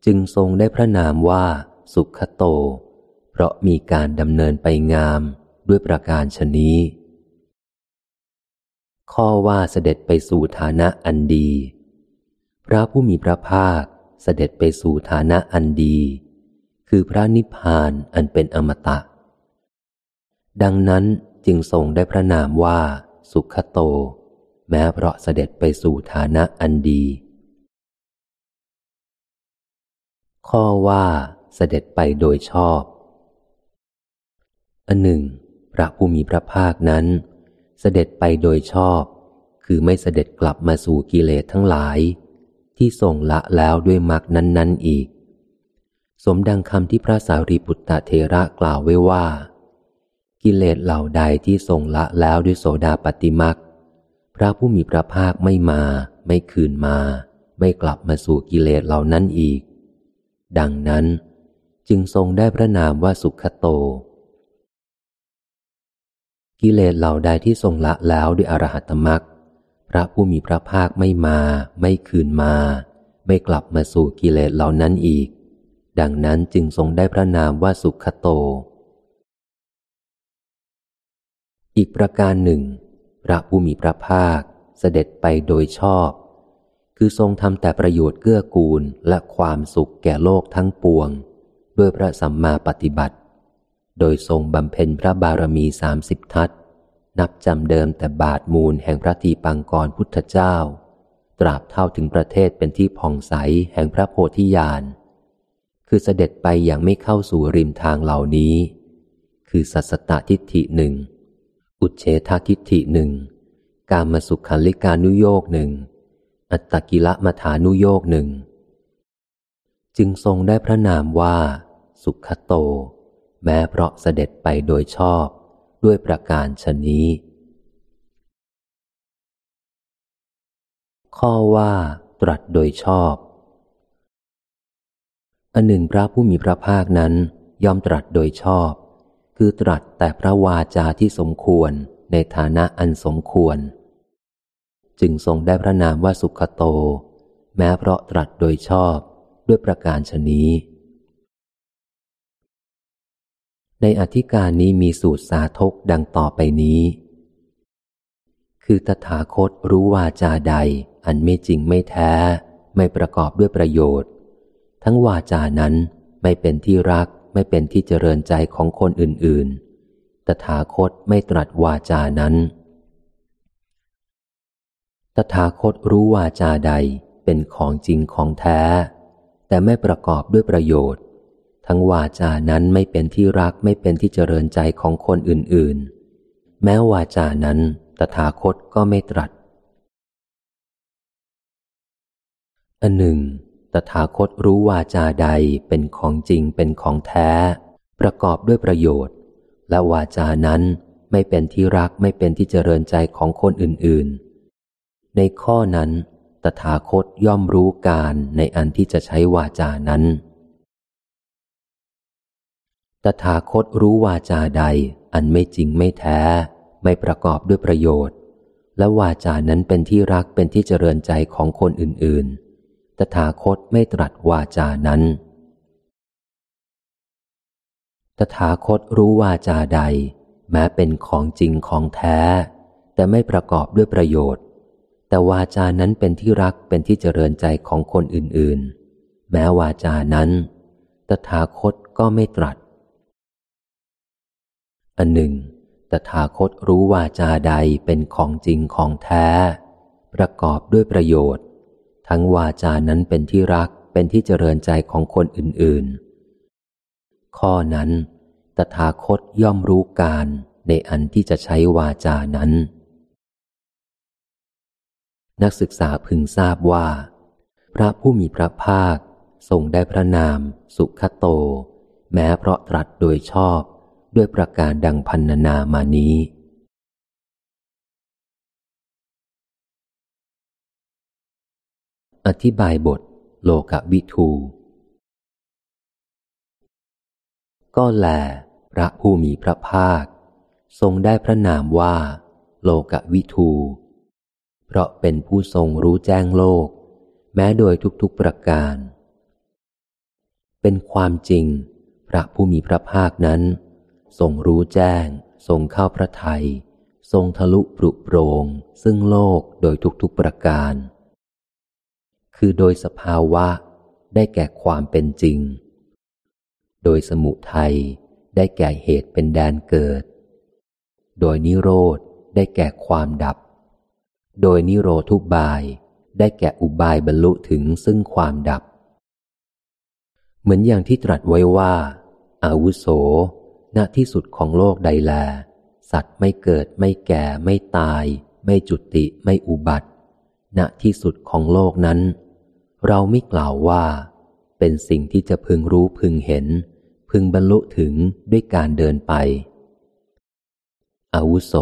จึงทรงได้พระนามว่า สุขโต เพราะมีการดำเนินไปงามด้วยประการชนี้ ข้อว่าเสด็จไปสู่ฐานะอันดี พระผู้มีพระภาคเสด็จไปสู่ฐานะอันดี คือพระนิพพานอันเป็นอมตะ ดังนั้นจึงทรงได้พระนามว่าสุขโต แม้เพราะเสด็จไปสู่ฐานะอันดี ข้อว่า เสด็จไปโดยชอบอันหนึ่ง พระผู้มีพระภาคนั้น เสด็จไปโดยชอบ คือไม่เสด็จกลับมาสู่กิเลสทั้งหลาย ที่ทรงละแล้วด้วยมรรคนั้นๆอีก สมดังคำที่พระสารีบุตตเทระกล่าวไว้ว่า กิเลสเหล่าใดที่ทรงละแล้วด้วยโสดาปฏิมักพระผู้มีพระภาคไม่มา ไม่คืนมา ไม่กลับมาสู่กิเลสเหล่านั้นอีก ดังนั้น จึงทรงได้พระนามว่าสุขโต กิเลสเหล่าใดที่ทรงละแล้วด้วยอรหัตมรักพระผู้มีพระภาคไม่มา ไม่คืนมา ไม่กลับมาสู่กิเลสเหล่านั้นอีก ดังนั้นจึงทรงได้พระนามว่าสุขโต อีกประการหนึ่ง พระผู้มีพระภาคเสด็จไปโดยชอบ คือทรงทำแต่ประโยชน์เกื้อกูลและความสุขแก่โลกทั้งปวง ด้วยพระสัมมาปฏิบัติ โดยทรงบำเพ็ญพระบารมีสามสิบทัศนับจำเดิมแต่บาทมูลแห่งพระทีปังกรพุทธเจ้า ตราบเท่าถึงประเทศเป็นที่ผ่องใสแห่งพระโพธิญาณ คือเสด็จไปอย่างไม่เข้าสู่ริมทางเหล่านี้ คือสัสตทิฏฐิหนึ่ง อุเฉททิฏฐิหนึ่ง กามสุขันลิกานุโยกหนึ่ง อัตตกิละมัฐานุโยกหนึ่ง จึงทรงได้พระนามว่า สุขโต แม้เพราะเสด็จไปโดยชอบ ด้วยประการชนี้ ข้อว่าตรัสโดยชอบอันหนึ่งพระผู้มีพระภาคนั้นย่อมตรัสโดยชอบ คือตรัสแต่พระวาจาที่สมควรในฐานะอันสมควร จึงทรงได้พระนามว่าสุขโต แม้เพราะตรัสโดยชอบด้วยประการชนี้ ในอธิการนี้มีสูตรสาธกดังต่อไปนี้ คือตถาคตรู้วาจาใด อันไม่จริงไม่แท้ ไม่ประกอบด้วยประโยชน์ ทั้งวาจานั้นไม่เป็นที่รักไม่เป็นที่เจริญใจของคนอื่น ๆ ตถาคตไม่ตรัสวาจานั้น ตถาคตรู้วาจาใดเป็นของจริงของแท้ แต่ไม่ประกอบด้วยประโยชน์ ทั้งวาจานั้นไม่เป็นที่รักไม่เป็นที่เจริญใจของคนอื่นๆ แม้วาจานั้นตถาคตก็ไม่ตรัส อันหนึ่ง ตถาคตรู้วาจาใดเป็นของจริงเป็นของแท้ ประกอบด้วยประโยชน์ และวาจานั้นไม่เป็นที่รักไม่เป็นที่เจริญใจของคนอื่นๆ ในข้อนั้น ตถาคตย่อมรู้การในอันที่จะใช้วาจานั้น ตถาคตรู้วาจาใด อันไม่จริงไม่แท้ ไม่ประกอบด้วยประโยชน์ และวาจานั้นเป็นที่รักเป็นที่เจริญใจของคนอื่น ๆ ตถาคตไม่ตรัสวาจานั้น ตถาคตรู้วาจาใด แม้เป็นของจริงของแท้ แต่ไม่ประกอบด้วยประโยชน์ แต่วาจานั้นเป็นที่รักเป็นที่เจริญใจของคนอื่น ๆ แม้วาจานั้น ตถาคตก็ไม่ตรัส อันหนึ่ง ตถาคตรู้วาจาใดเป็นของจริงของแท้ ประกอบด้วยประโยชน์ ทั้งวาจานั้นเป็นที่รักเป็นที่เจริญใจของคนอื่น ๆ ข้อนั้น ตถาคตย่อมรู้การในอันที่จะใช้วาจานั้น นักศึกษาพึงทราบว่า พระผู้มีพระภาคทรงได้พระนาม สุขโต แม้เพราะตรัสโดยชอบ ด้วยประการดังพันนามานี้อธิบายบท โลกวิทู ก็แล พระผู้มีพระภาค ทรงได้พระนามว่า โลกวิทู เพราะเป็นผู้ทรงรู้แจ้งโลก แม้โดยทุกๆประการ เป็นความจริง พระผู้มีพระภาคนั้น ทรงรู้แจ้ง ทรงเข้าพระทัยทรงทะลุปรุโปรง ซึ่งโลกโดยทุกๆประการ คือโดยสภาวะได้แก่ความเป็นจริง โดยสมุทัยได้แก่เหตุเป็นแดนเกิด โดยนิโรธได้แก่ความดับ โดยนิโรธุบาย ได้แก่อุบายบรรลุถึงซึ่งความดับ เหมือนอย่างที่ตรัสไว้ว่าอาวุโส ณที่สุดของโลกใดแล สัตว์ไม่เกิดไม่แก่ไม่ตาย ไม่จุติไม่อุบัติ ณที่สุดของโลกนั้น เราไม่กล่าวว่า เป็นสิ่งที่จะพึงรู้พึงเห็น พึงบรรลุถึงด้วยการเดินไป อาวุโส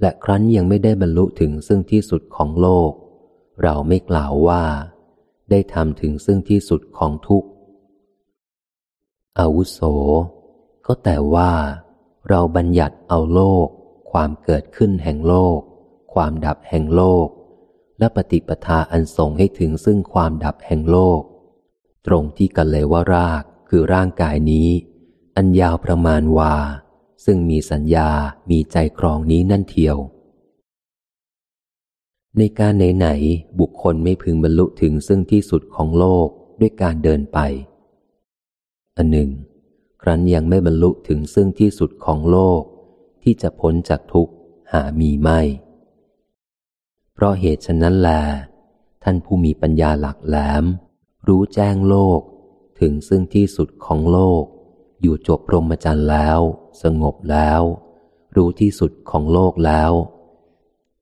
และครั้นยังไม่ได้บรรลุถึงซึ่งที่สุดของโลก เราไม่กล่าวว่า ได้ทำถึงซึ่งที่สุดของทุกอาวุโส ก็แต่ว่าเราบัญญัติเอาโลก ความเกิดขึ้นแห่งโลก ความดับแห่งโลก และปฏิปทาอันส่งให้ถึงซึ่งความดับแห่งโลก ตรงที่กันเลวรากคือร่างกายนี้ อันยาวประมาณวา ซึ่งมีสัญญามีใจครองนี้นั่นเทียว ในการไหนๆบุคคลไม่พึงบรรลุถึงซึ่งที่สุดของโลกด้วยการเดินไปอันหนึ่ง รั้นยังไม่บรรลุถึงซึ่งที่สุดของโลก ที่จะพ้นจากทุกข์หามีไม่ เพราะเหตุฉะนั้นแล ท่านผู้มีปัญญาหลักแหลม รู้แจ้งโลก ถึงซึ่งที่สุดของโลก อยู่จบพรหมจรรย์แล้ว สงบแล้ว รู้ที่สุดของโลกแล้ว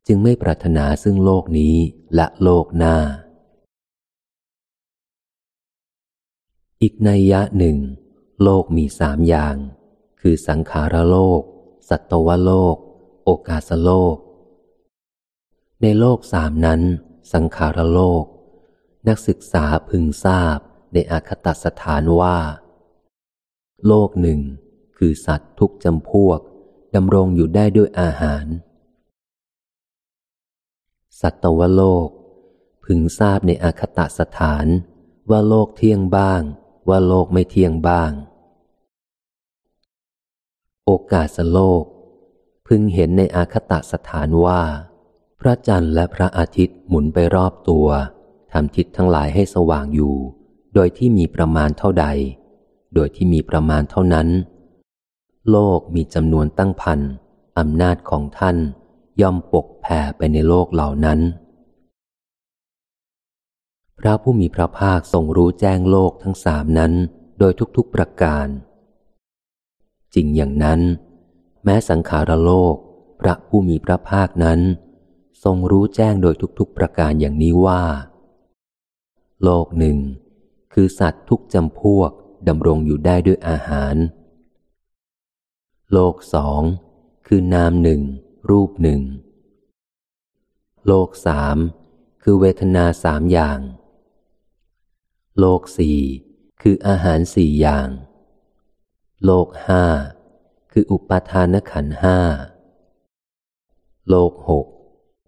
จึงไม่ปรารถนาซึ่งโลกนี้และโลกหน้าอีกในยะหนึ่ง โลกมีสามอย่าง คือสังขารโลก สัตวโลก โอกาสโลก ในโลกสามนั้น สังขารโลก นักศึกษาพึงทราบในอาคตสถานว่า โลกหนึ่ง คือสัตว์ทุกจำพวกดำรงอยู่ได้ด้วยอาหาร สัตวโลก พึงทราบในอาคตสถานว่าโลกเที่ยงบ้าง ว่าโลกไม่เที่ยงบ้าง โอกาสโลก พึงเห็นในอาคตสถานว่า พระจันทร์และพระอาทิตย์หมุนไปรอบตัวทำทิศทั้งหลายให้สว่างอยู่ โดยที่มีประมาณเท่าใด โดยที่มีประมาณเท่านั้น โลกมีจำนวนตั้งพันอำนาจของท่านย่อมปกแผ่ไปในโลกเหล่านั้น พระผู้มีพระภาคทรงรู้แจ้งโลกทั้งสามนั้น โดยทุกๆประการ จริงอย่างนั้น แม้สังขารโลก พระผู้มีพระภาคนั้น ทรงรู้แจ้งโดยทุกๆประการอย่างนี้ว่า โลกหนึ่ง คือสัตว์ทุกจำพวกดำรงอยู่ได้ด้วยอาหาร โลกสอง คือนามหนึ่ง รูปหนึ่ง โลกสามคือเวทนาสามอย่าง โลกสี่คืออาหารสี่อย่าง โลกห้าคืออุปาทานขันห้า โลกหก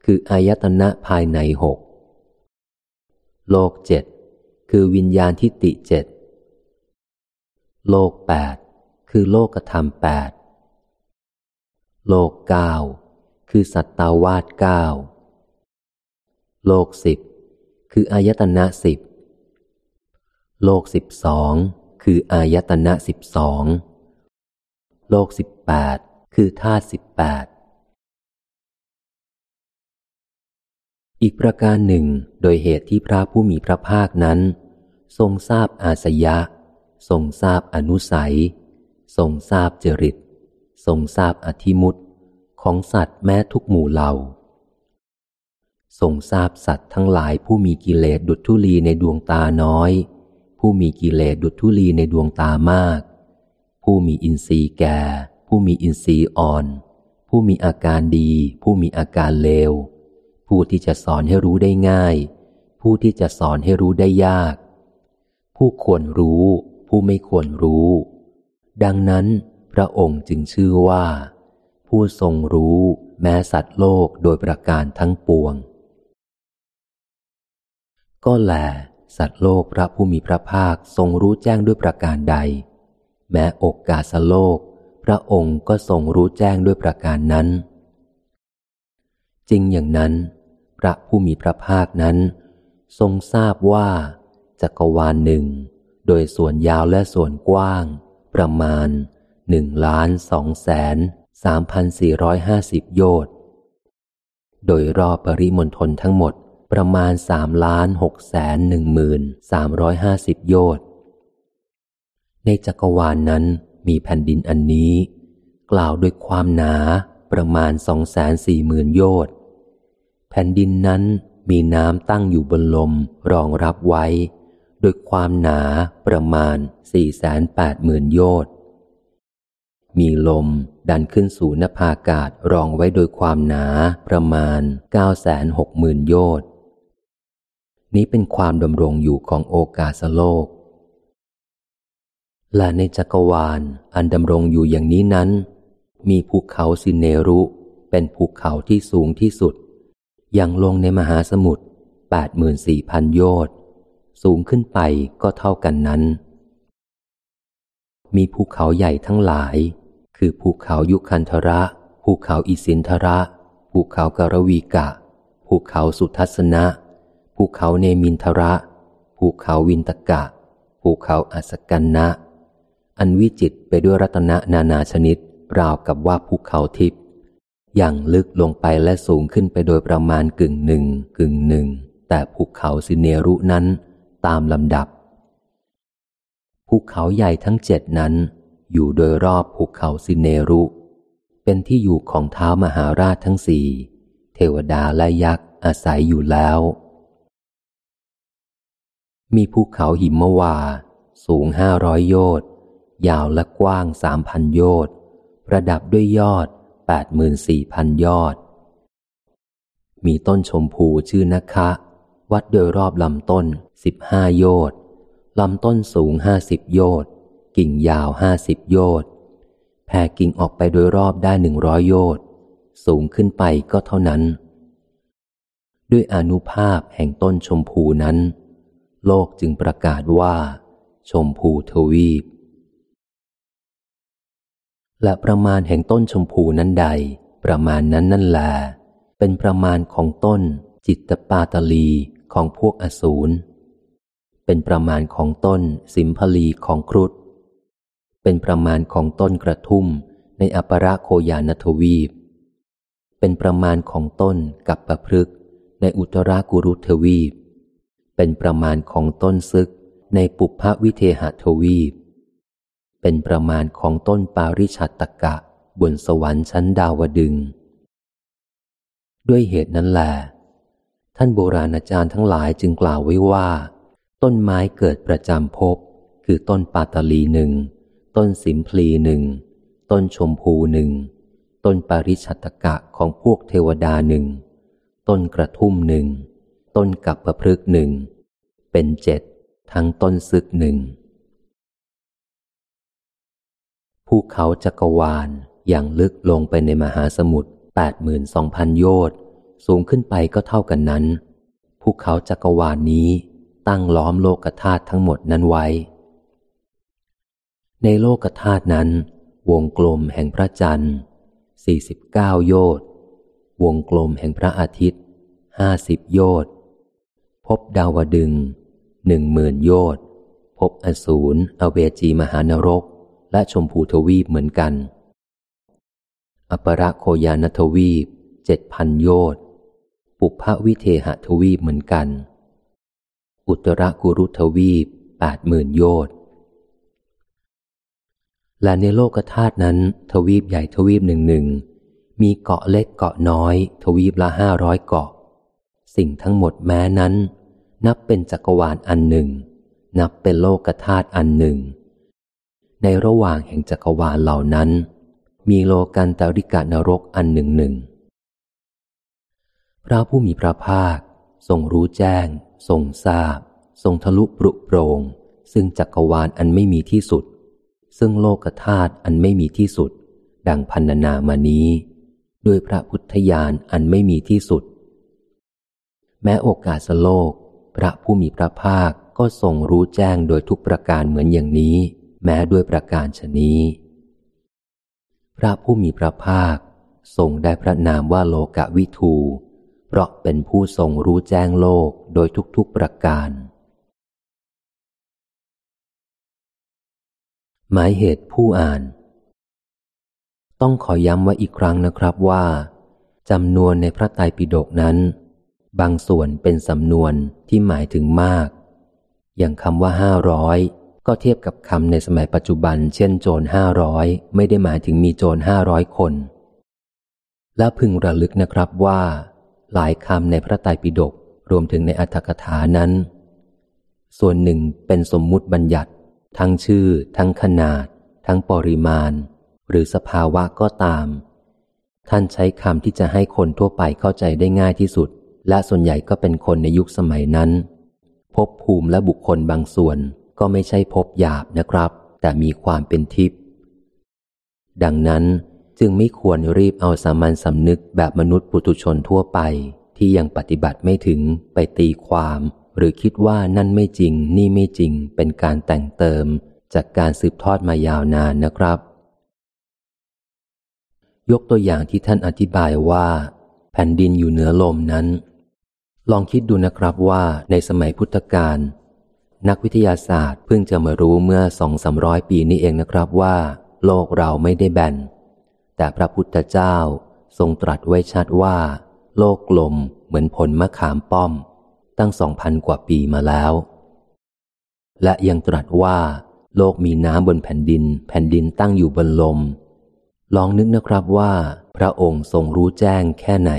คืออายตนะภายในหก โลกเจ็ดคือวิญญาณทิฏฐิเจ็ด โลกแปดคือโลกธรรมแปด โลกเก้าคือสัตตาวาสเก้า โลกสิบคืออายตนะสิบ โลกสิบสอง คืออายตนะสิบสอง โลกสิบแปดคือธาตุสิบแปด อีกประการหนึ่ง โดยเหตุที่พระผู้มีพระภาคนั้น ทรงทราบอาสยะ ทรงทราบอนุสัย ทรงทราบจริต ทรงทราบอธิมุตของสัตว์แม้ทุกหมู่เหล่า ทรงทราบสัตว์ทั้งหลายผู้มีกิเลสดุจทุลีในดวงตาน้อย ผู้มีกิเลสดุจทุลีในดวงตามาก ผู้มีอินทรีย์แก่ ผู้มีอินทรีย์อ่อน ผู้มีอาการดี ผู้มีอาการเลว ผู้ที่จะสอนให้รู้ได้ง่าย ผู้ที่จะสอนให้รู้ได้ยาก ผู้ควรรู้ ผู้ไม่ควรรู้ ดังนั้น พระองค์จึงชื่อว่า ผู้ทรงรู้แม้สัตว์โลกโดยประการทั้งปวง ก็แล สัตว์โลกพระผู้มีพระภาคทรงรู้แจ้งด้วยประการใด แม้อกกาสโลก พระองค์ก็ทรงรู้แจ้งด้วยประการนั้น จริงอย่างนั้น พระผู้มีพระภาคนั้น ทรงทราบว่าจักรวาลหนึ่ง โดยส่วนยาวและส่วนกว้าง ประมาณหนึ่งล้านสองแสนสามพันสี่ร้อยห้าสิบโยชน์โดยรอบปริมณฑลทั้งหมด ประมาณสามล้านหกแสนหนึ่งหมื่นสามร้อยห้าสิบโยชน์ในจักรวาลนนั้นมีแผ่นดินอันนี้ กล่าวโดยความหนาประมาณสองแสนสี่หมื่นโยชน์แผ่นดินนั้นมีน้ำตั้งอยู่บนลมรองรับไว้โดยความหนาประมาณสี่แสนแปดหมื่นโยชน์มีลมดันขึ้นสู่นภาอากาศรองไว้โดยความหนาประมาณเก้าแสนหกหมื่นโยชน์ นี้เป็นความดำรงอยู่ของโอกาสโลก และในจักรวาลอันดำรงอยู่อย่างนี้นั้น มีภูเขาสินเนรุเป็นภูเขาที่สูงที่สุดย่างลงในมหาสมุทรแปดหมื่นสี่พันโยชน์ สูงขึ้นไปก็เท่ากันนั้น มีภูเขาใหญ่ทั้งหลาย คือภูเขายุคันธระ ภูเขาอิสินธระ ภูเขาการวีกะ ภูเขาสุทัศนะ ภูเขาเนมินทระ ภูเขาวินตกะ ภูเขาอัสกันนะ อันวิจิตไปด้วยรัตนนานาชนิด ราวกับว่าภูเขาทิพย์อย่างลึกลงไปและสูงขึ้นไปโดยประมาณกึ่งหนึ่งกึ่งหนึ่ง แต่ภูเขาสิเนรุนั้นตามลำดับ ภูเขาใหญ่ทั้งเจ็ดนั้น อยู่โดยรอบภูเขาสิเนรุ เป็นที่อยู่ของเท้ามหาราชทั้งสี่ เทวดาและยักษ์อาศัยอยู่แล้ว มีภูเขาหิมวา สูงห้าร้อยโยชน์ยาวและกว้างสามพันโยชน์ประดับด้วยยอดแปดหมื่นสี่พันยอด มีต้นชมพูชื่อนะคะ วัดโดยรอบลำต้นสิบห้าโยชน์ลำต้นสูงห้าสิบโยชน์กิ่งยาวห้าสิบโยชน์แผ่กิ่งออกไปโดยรอบได้หนึ่งร้อยโยชน์สูงขึ้นไปก็เท่านั้น ด้วยอนุภาพแห่งต้นชมพูนั้น โลกจึงประกาศว่า ชมพูทวีป และประมาณแห่งต้นชมพูนั้นใด ประมาณนั้นนั่นแหลเป็นประมาณของต้นจิตตปาตลีของพวกอสูร เป็นประมาณของต้นสิมพลีของครุฑ เป็นประมาณของต้นกระทุ่มในอปราโคยานทวีป เป็นประมาณของต้นกับประพฤกในอุตรากุรุทวีป เป็นประมาณของต้นซึกในปุพพวิเทหทวีป เป็นประมาณของต้นปาริชัตตกะบนสวรรค์ชั้นดาวดึง ด้วยเหตุนั้นแหละท่านโบราณอาจารย์ทั้งหลายจึงกล่าวไว้ว่า ต้นไม้เกิดประจำพบคือต้นปาตลีหนึ่ง ต้นสิมพลีหนึ่ง ต้นชมพูหนึ่ง ต้นปาริชัตกะของพวกเทวดาหนึ่ง ต้นกระทุ่มหนึ่ง ต้นกับประพฤกหนึ่ง เป็นเจ็ดทั้งต้นซึกหนึ่งภูเขาจักรวาลอย่างลึกลงไปในมหาสมุทรแปดหมื่นสองพันโยชน์ สูงขึ้นไปก็เท่ากันนั้น ภูเขาจักรวาลนี้ตั้งล้อมโลกธาตุทั้งหมดนั้นไว้ ในโลกธาตุนั้น วงกลมแห่งพระจันทร์สี่สิบเก้าโยชน์ วงกลมแห่งพระอาทิตย์ห้าสิบโยชน์ พบดาวดึงหนึ่งหมื่นโยชน์พบอสูรอเวจีมหานรก และชมพูทวีปเหมือนกัน อปรโคยานทวีปเจ็ดพันโยชน์ปุพวิเทหทวีปเหมือนกัน อุตรกุรุทวีปแปดหมื่นโยชน์และในโลกธาตุนั้น ทวีปใหญ่ทวีปหนึ่งหนึ่งมีเกาะเล็กเกาะน้อย ทวีปละห้าร้อยเกาะ สิ่งทั้งหมดแม้นั้น นับเป็นจักรวาลอันหนึ่ง นับเป็นโลกธาตุอันหนึ่ง ในระหว่างแห่งจักรวาลเหล่านั้น มีโลกันตริกานรกอันหนึ่งหนึ่งพระผู้มีพระภาค ทรงรู้แจ้ง ทรงทราบ ทรงทะลุปรุโปรง ซึ่งจักรวาลอันไม่มีที่สุด ซึ่งโลกธาตุอันไม่มีที่สุด ดังพันนามานี้ ด้วยพระพุทธญาณอันไม่มีที่สุด แม้โอกาสโลก พระผู้มีพระภาคก็ทรงรู้แจ้งโดยทุกประการเหมือนอย่างนี้ แม้ด้วยประการชนี้ พระผู้มีพระภาคทรงได้พระนามว่าโลกวิทู เพราะเป็นผู้ทรงรู้แจ้งโลกโดยทุกๆประการ หมายเหตุผู้อ่าน ต้องขอย้ำไว้อีกครั้งนะครับว่าจำนวนในพระไตรปิฎกนั้น บางส่วนเป็นสำนวนที่หมายถึงมาก อย่างคำว่าห้าร้อยก็เทียบกับคำในสมัยปัจจุบัน เช่น โจรห้าร้อยไม่ได้หมายถึงมีโจรห้าร้อยคน และพึงระลึกนะครับว่า หลายคำในพระไตรปิฎกรวมถึงในอัตถกถานั้น ส่วนหนึ่งเป็นสมมุติบัญญัติ ทั้งชื่อ ทั้งขนาด ทั้งปริมาณ หรือสภาวะก็ตาม ท่านใช้คำที่จะให้คนทั่วไปเข้าใจได้ง่ายที่สุด และส่วนใหญ่ก็เป็นคนในยุคสมัยนั้น พบภูมิและบุคคลบางส่วนก็ไม่ใช่พบหยาบนะครับ แต่มีความเป็นทิพย์ดังนั้นจึงไม่ควรรีบเอาสามัญสำนึกแบบมนุษย์ปุตุชนทั่วไป ที่ยังปฏิบัติไม่ถึงไปตีความ หรือคิดว่านั่นไม่จริง นี่ไม่จริง เป็นการแต่งเติม จากการสืบทอดมายาวนานนะครับ ยกตัวอย่างที่ท่านอธิบายว่า ผ่นดินอยู่เหนือลมนั้น ลองคิดดูนะครับว่าในสมัยพุทธกาลนักวิทยาศาสตร์เพิ่งจะมารู้เมื่อสองสามร้อยปีนี้เองนะครับว่า โลกเราไม่ได้แบน แต่พระพุทธเจ้าทรงตรัสไว้ชัดว่า โลกกลมเหมือนผลมะขามป้อม ตั้งสองพันกว่าปีมาแล้ว และยังตรัสว่า โลกมีน้ำบนแผ่นดิน แผ่นดินตั้งอยู่บนลม ลองนึกนะครับว่า พระองค์ทรงรู้แจ้งแค่ไหน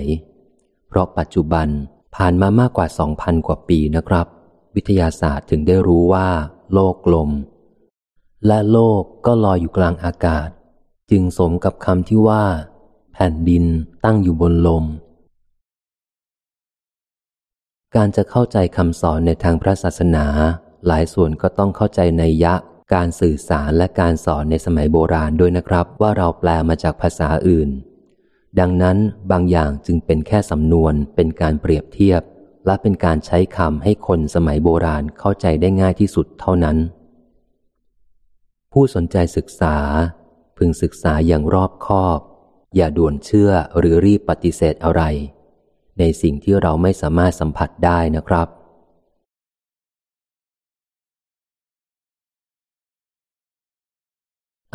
เพราะปัจจุบันผ่านมามากกว่าสองพันกว่าปีนะครับ วิทยาศาสตร์ถึงได้รู้ว่า โลกกลม และโลกก็ลอยอยู่กลางอากาศ จึงสมกับคำที่ว่า แผ่นดินตั้งอยู่บนลม การจะเข้าใจคำสอนในทางพระศาสนา หลายส่วนก็ต้องเข้าใจในยะการสื่อสารและการสอนในสมัยโบราณด้วยนะครับ ว่าเราแปลมาจากภาษาอื่น ดังนั้นบางอย่างจึงเป็นแค่สำนวนเป็นการเปรียบเทียบ และเป็นการใช้คำให้คนสมัยโบราณเข้าใจได้ง่ายที่สุดเท่านั้น ผู้สนใจศึกษา พึงศึกษาอย่างรอบคอบ อย่าด่วนเชื่อหรือรีบปฏิเสธอะไร ในสิ่งที่เราไม่สามารถสัมผัสได้นะครับ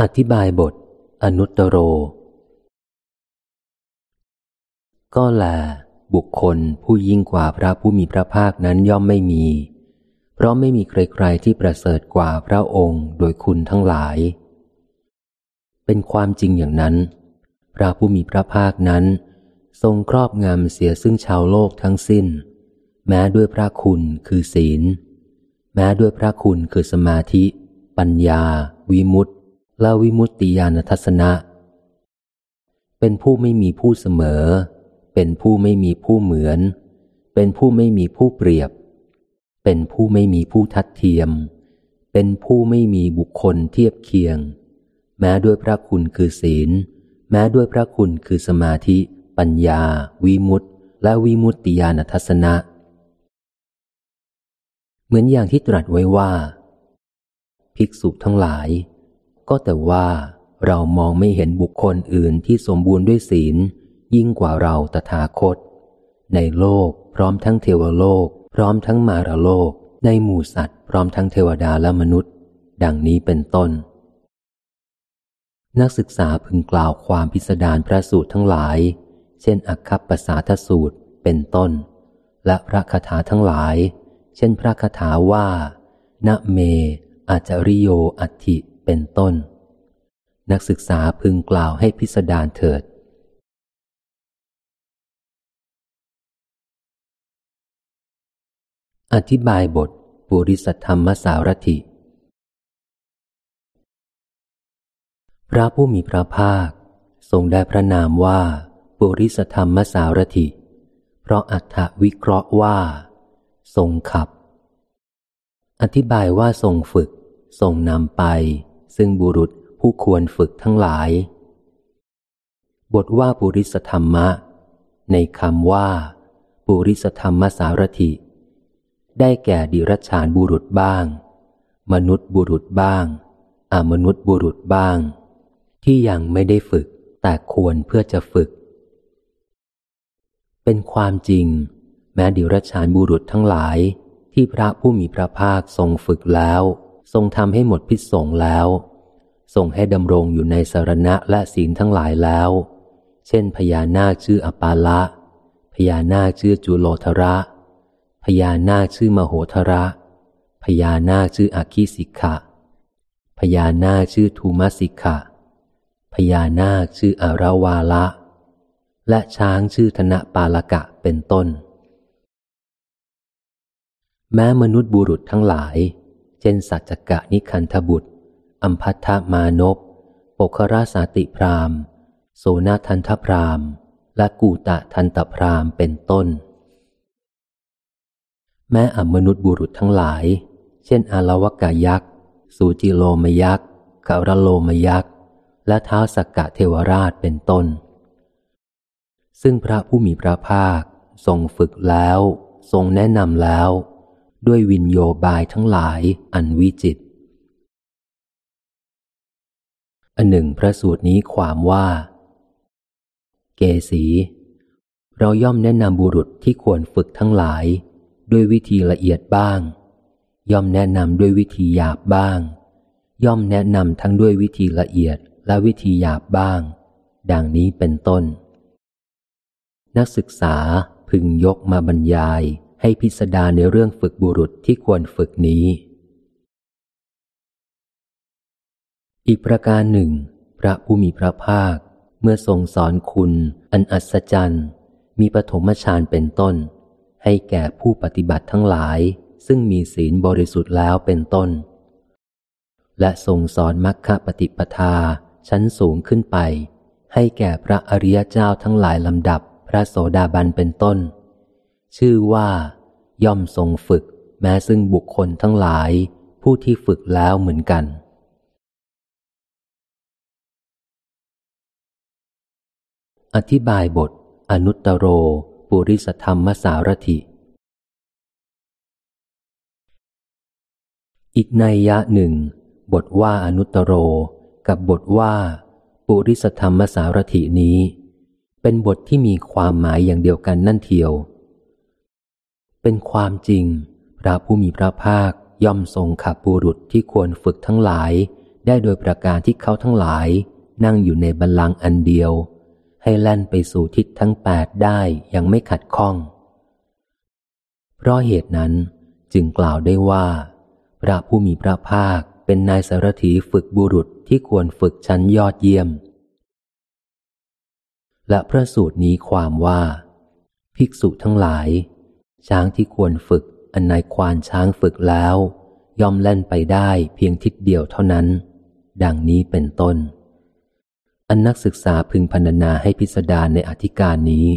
อธิบายบท อนุตตโร ก็แลบุคคลผู้ยิ่งกว่าพระผู้มีพระภาคนั้นย่อมไม่มี เพราะไม่มีใครๆที่ประเสริฐกว่าพระองค์โดยคุณทั้งหลาย เป็นความจริงอย่างนั้น พระผู้มีพระภาคนั้น ทรงครอบงำเสียซึ่งชาวโลกทั้งสิ้น แม้ด้วยพระคุณคือศีล แม้ด้วยพระคุณคือสมาธิ ปัญญา วิมุตติและวิมุตติญาณทัศนะ เป็นผู้ไม่มีผู้เสมอ เป็นผู้ไม่มีผู้เหมือน เป็นผู้ไม่มีผู้เปรียบ เป็นผู้ไม่มีผู้ทัดเทียม เป็นผู้ไม่มีบุคคลเทียบเคียง แม้ด้วยพระคุณคือศีล แม้ด้วยพระคุณคือสมาธิ ปัญญา วิมุตติ และวิมุตติญาณทัศนะ เหมือนอย่างที่ตรัสไว้ว่า ภิกษุทั้งหลาย ก็แต่ว่าเรามองไม่เห็นบุคคลอื่นที่สมบูรณ์ด้วยศีล ยิ่งกว่าเราตถาคต ในโลกพร้อมทั้งเทวโลก พร้อมทั้งมารโลก ในหมู่สัตว์พร้อมทั้งเทวดาและมนุษย์ ดังนี้เป็นต้น นักศึกษาพึงกล่าวความพิสดารพระสูตรทั้งหลาย เช่น อัคคปสาทสูตรเป็นต้น และพระคาถาทั้งหลาย เช่นพระคาถาว่าณเม อาจริโยอัติเป็นต้น นักศึกษาพึงกล่าวให้พิสดารเถิด อธิบายบทปุริสธรรมสารถิ พระผู้มีพระภาค ทรงได้พระนามว่า ปุริสธรรมสารถิ เพราะอัฏฐวิเคราะห์ว่า ทรงขับ อธิบายว่าทรงฝึก ทรงนำไป ซึ่งบุรุษผู้ควรฝึกทั้งหลาย บทว่าปุริสธรรมะ ในคำว่า ปุริสธรรมสารถิ ได้แก่ดิรัชานบุรุษบ้าง มนุษย์บุรุษบ้างอามนุษย์บุรุษบ้าง ที่ยังไม่ได้ฝึกแต่ควรเพื่อจะฝึก เป็นความจริง แม้ดิรัชานบุรุษทั้งหลาย ที่พระผู้มีพระภาคทรงฝึกแล้ว ทรงทำให้หมดพิษสงแล้วทรงให้ดำรงอยู่ในสารณะและศีลทั้งหลายแล้ว เช่นพญานาคชื่ออปาละ พญานาคชื่อจุโลธระ พญานาคชื่อมโหธระ พญานาคชื่ออาคิสิกะพญานาคชื่อทูมสิกะพญานาคชื่ออาราวาละ และช้างชื่อธนปาลกะเป็นต้น แม้มนุษย์บุรุษทั้งหลาย เช่นสัจจกะนิคันธบุตร อัมพัทธมานพปกคราสาติพรามโสนาทันทพรามและกูตะทันตพรามเป็นต้น แม้อมนุษย์บุรุษทั้งหลาย เช่น อาลวกายักษ์ สูจิโลมยักษ์กาโลมยักษ์ และเท้าสักกะเทวราชเป็นต้น ซึ่งพระผู้มีพระภาค ทรงฝึกแล้ว ทรงแนะนำแล้ว ด้วยวินโยบายทั้งหลายอันวิจิต อันหนึ่งพระสูตรนี้ความว่า เกสี เราย่อมแนะนำบุรุษที่ควรฝึกทั้งหลาย ด้วยวิธีละเอียดบ้าง ย่อมแนะนำด้วยวิธีหยาบบ้าง ย่อมแนะนำทั้งด้วยวิธีละเอียดและวิธีหยาบบ้าง ดังนี้เป็นต้น นักศึกษาพึงยกมาบรรยายให้พิสดารในเรื่องฝึกบุรุษที่ควรฝึกนี้ อีกประการหนึ่ง พระผู้มีพระภาค เมื่อทรงสอนคุณ อันอัศจรรย์ มีปฐมฌานเป็นต้น ให้แก่ผู้ปฏิบัติทั้งหลายซึ่งมีศีลบริสุทธิ์แล้วเป็นต้น และทรงสอนมัคคปฏิปทาชั้นสูงขึ้นไป ให้แก่พระอริยเจ้าทั้งหลายลำดับพระโสดาบันเป็นต้น ชื่อว่า ย่อมทรงฝึกแม้ซึ่งบุคคลทั้งหลายผู้ที่ฝึกแล้วเหมือนกัน อธิบายบท อนุตตโร ปุริสธรรมสารถิ อีกในยะหนึ่ง บทว่าอนุตตโร กับบทว่า ปุริสธรรมสารถินี้ เป็นบทที่มีความหมายอย่างเดียวกันนั่นเทียว เป็นความจริง พระผู้มีพระภาคย่อมทรงขับบุรุษที่ควรฝึกทั้งหลาย ได้โดยประการที่เขาทั้งหลาย นั่งอยู่ในบัลลังก์อันเดียว ให้แล่นไปสู่ทิศทั้งแปดได้ยังไม่ขัดข้อง เพราะเหตุนั้นจึงกล่าวได้ว่า พระผู้มีพระภาคเป็นนายสารถีฝึกบุรุษที่ควรฝึกชั้นยอดเยี่ยม และพระสูตรนี้ความว่า ภิกษุทั้งหลาย ช้างที่ควรฝึกอันนายควานช้างฝึกแล้ว ย่อมเล่นไปได้เพียงทิศเดียวเท่านั้น ดังนี้เป็นต้น อันนักศึกษาพึงพรรณนาให้พิสดารในอธิการนี้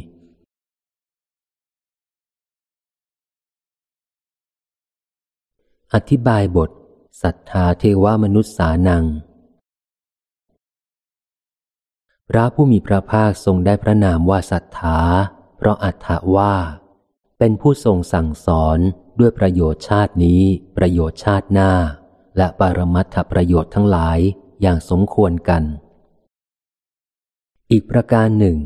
อธิบายบทศรัทธาเทวมนุษย์สานัง พระผู้มีพระภาคทรงได้พระนามว่าศรัทธา เพราะอัตถว่า เป็นผู้ทรงสั่งสอนด้วยประโยชน์ชาตินี้ ประโยชน์ชาติหน้า และปรมัตถประโยชน์ทั้งหลายอย่างสมควรกัน อีกประการหนึ่ง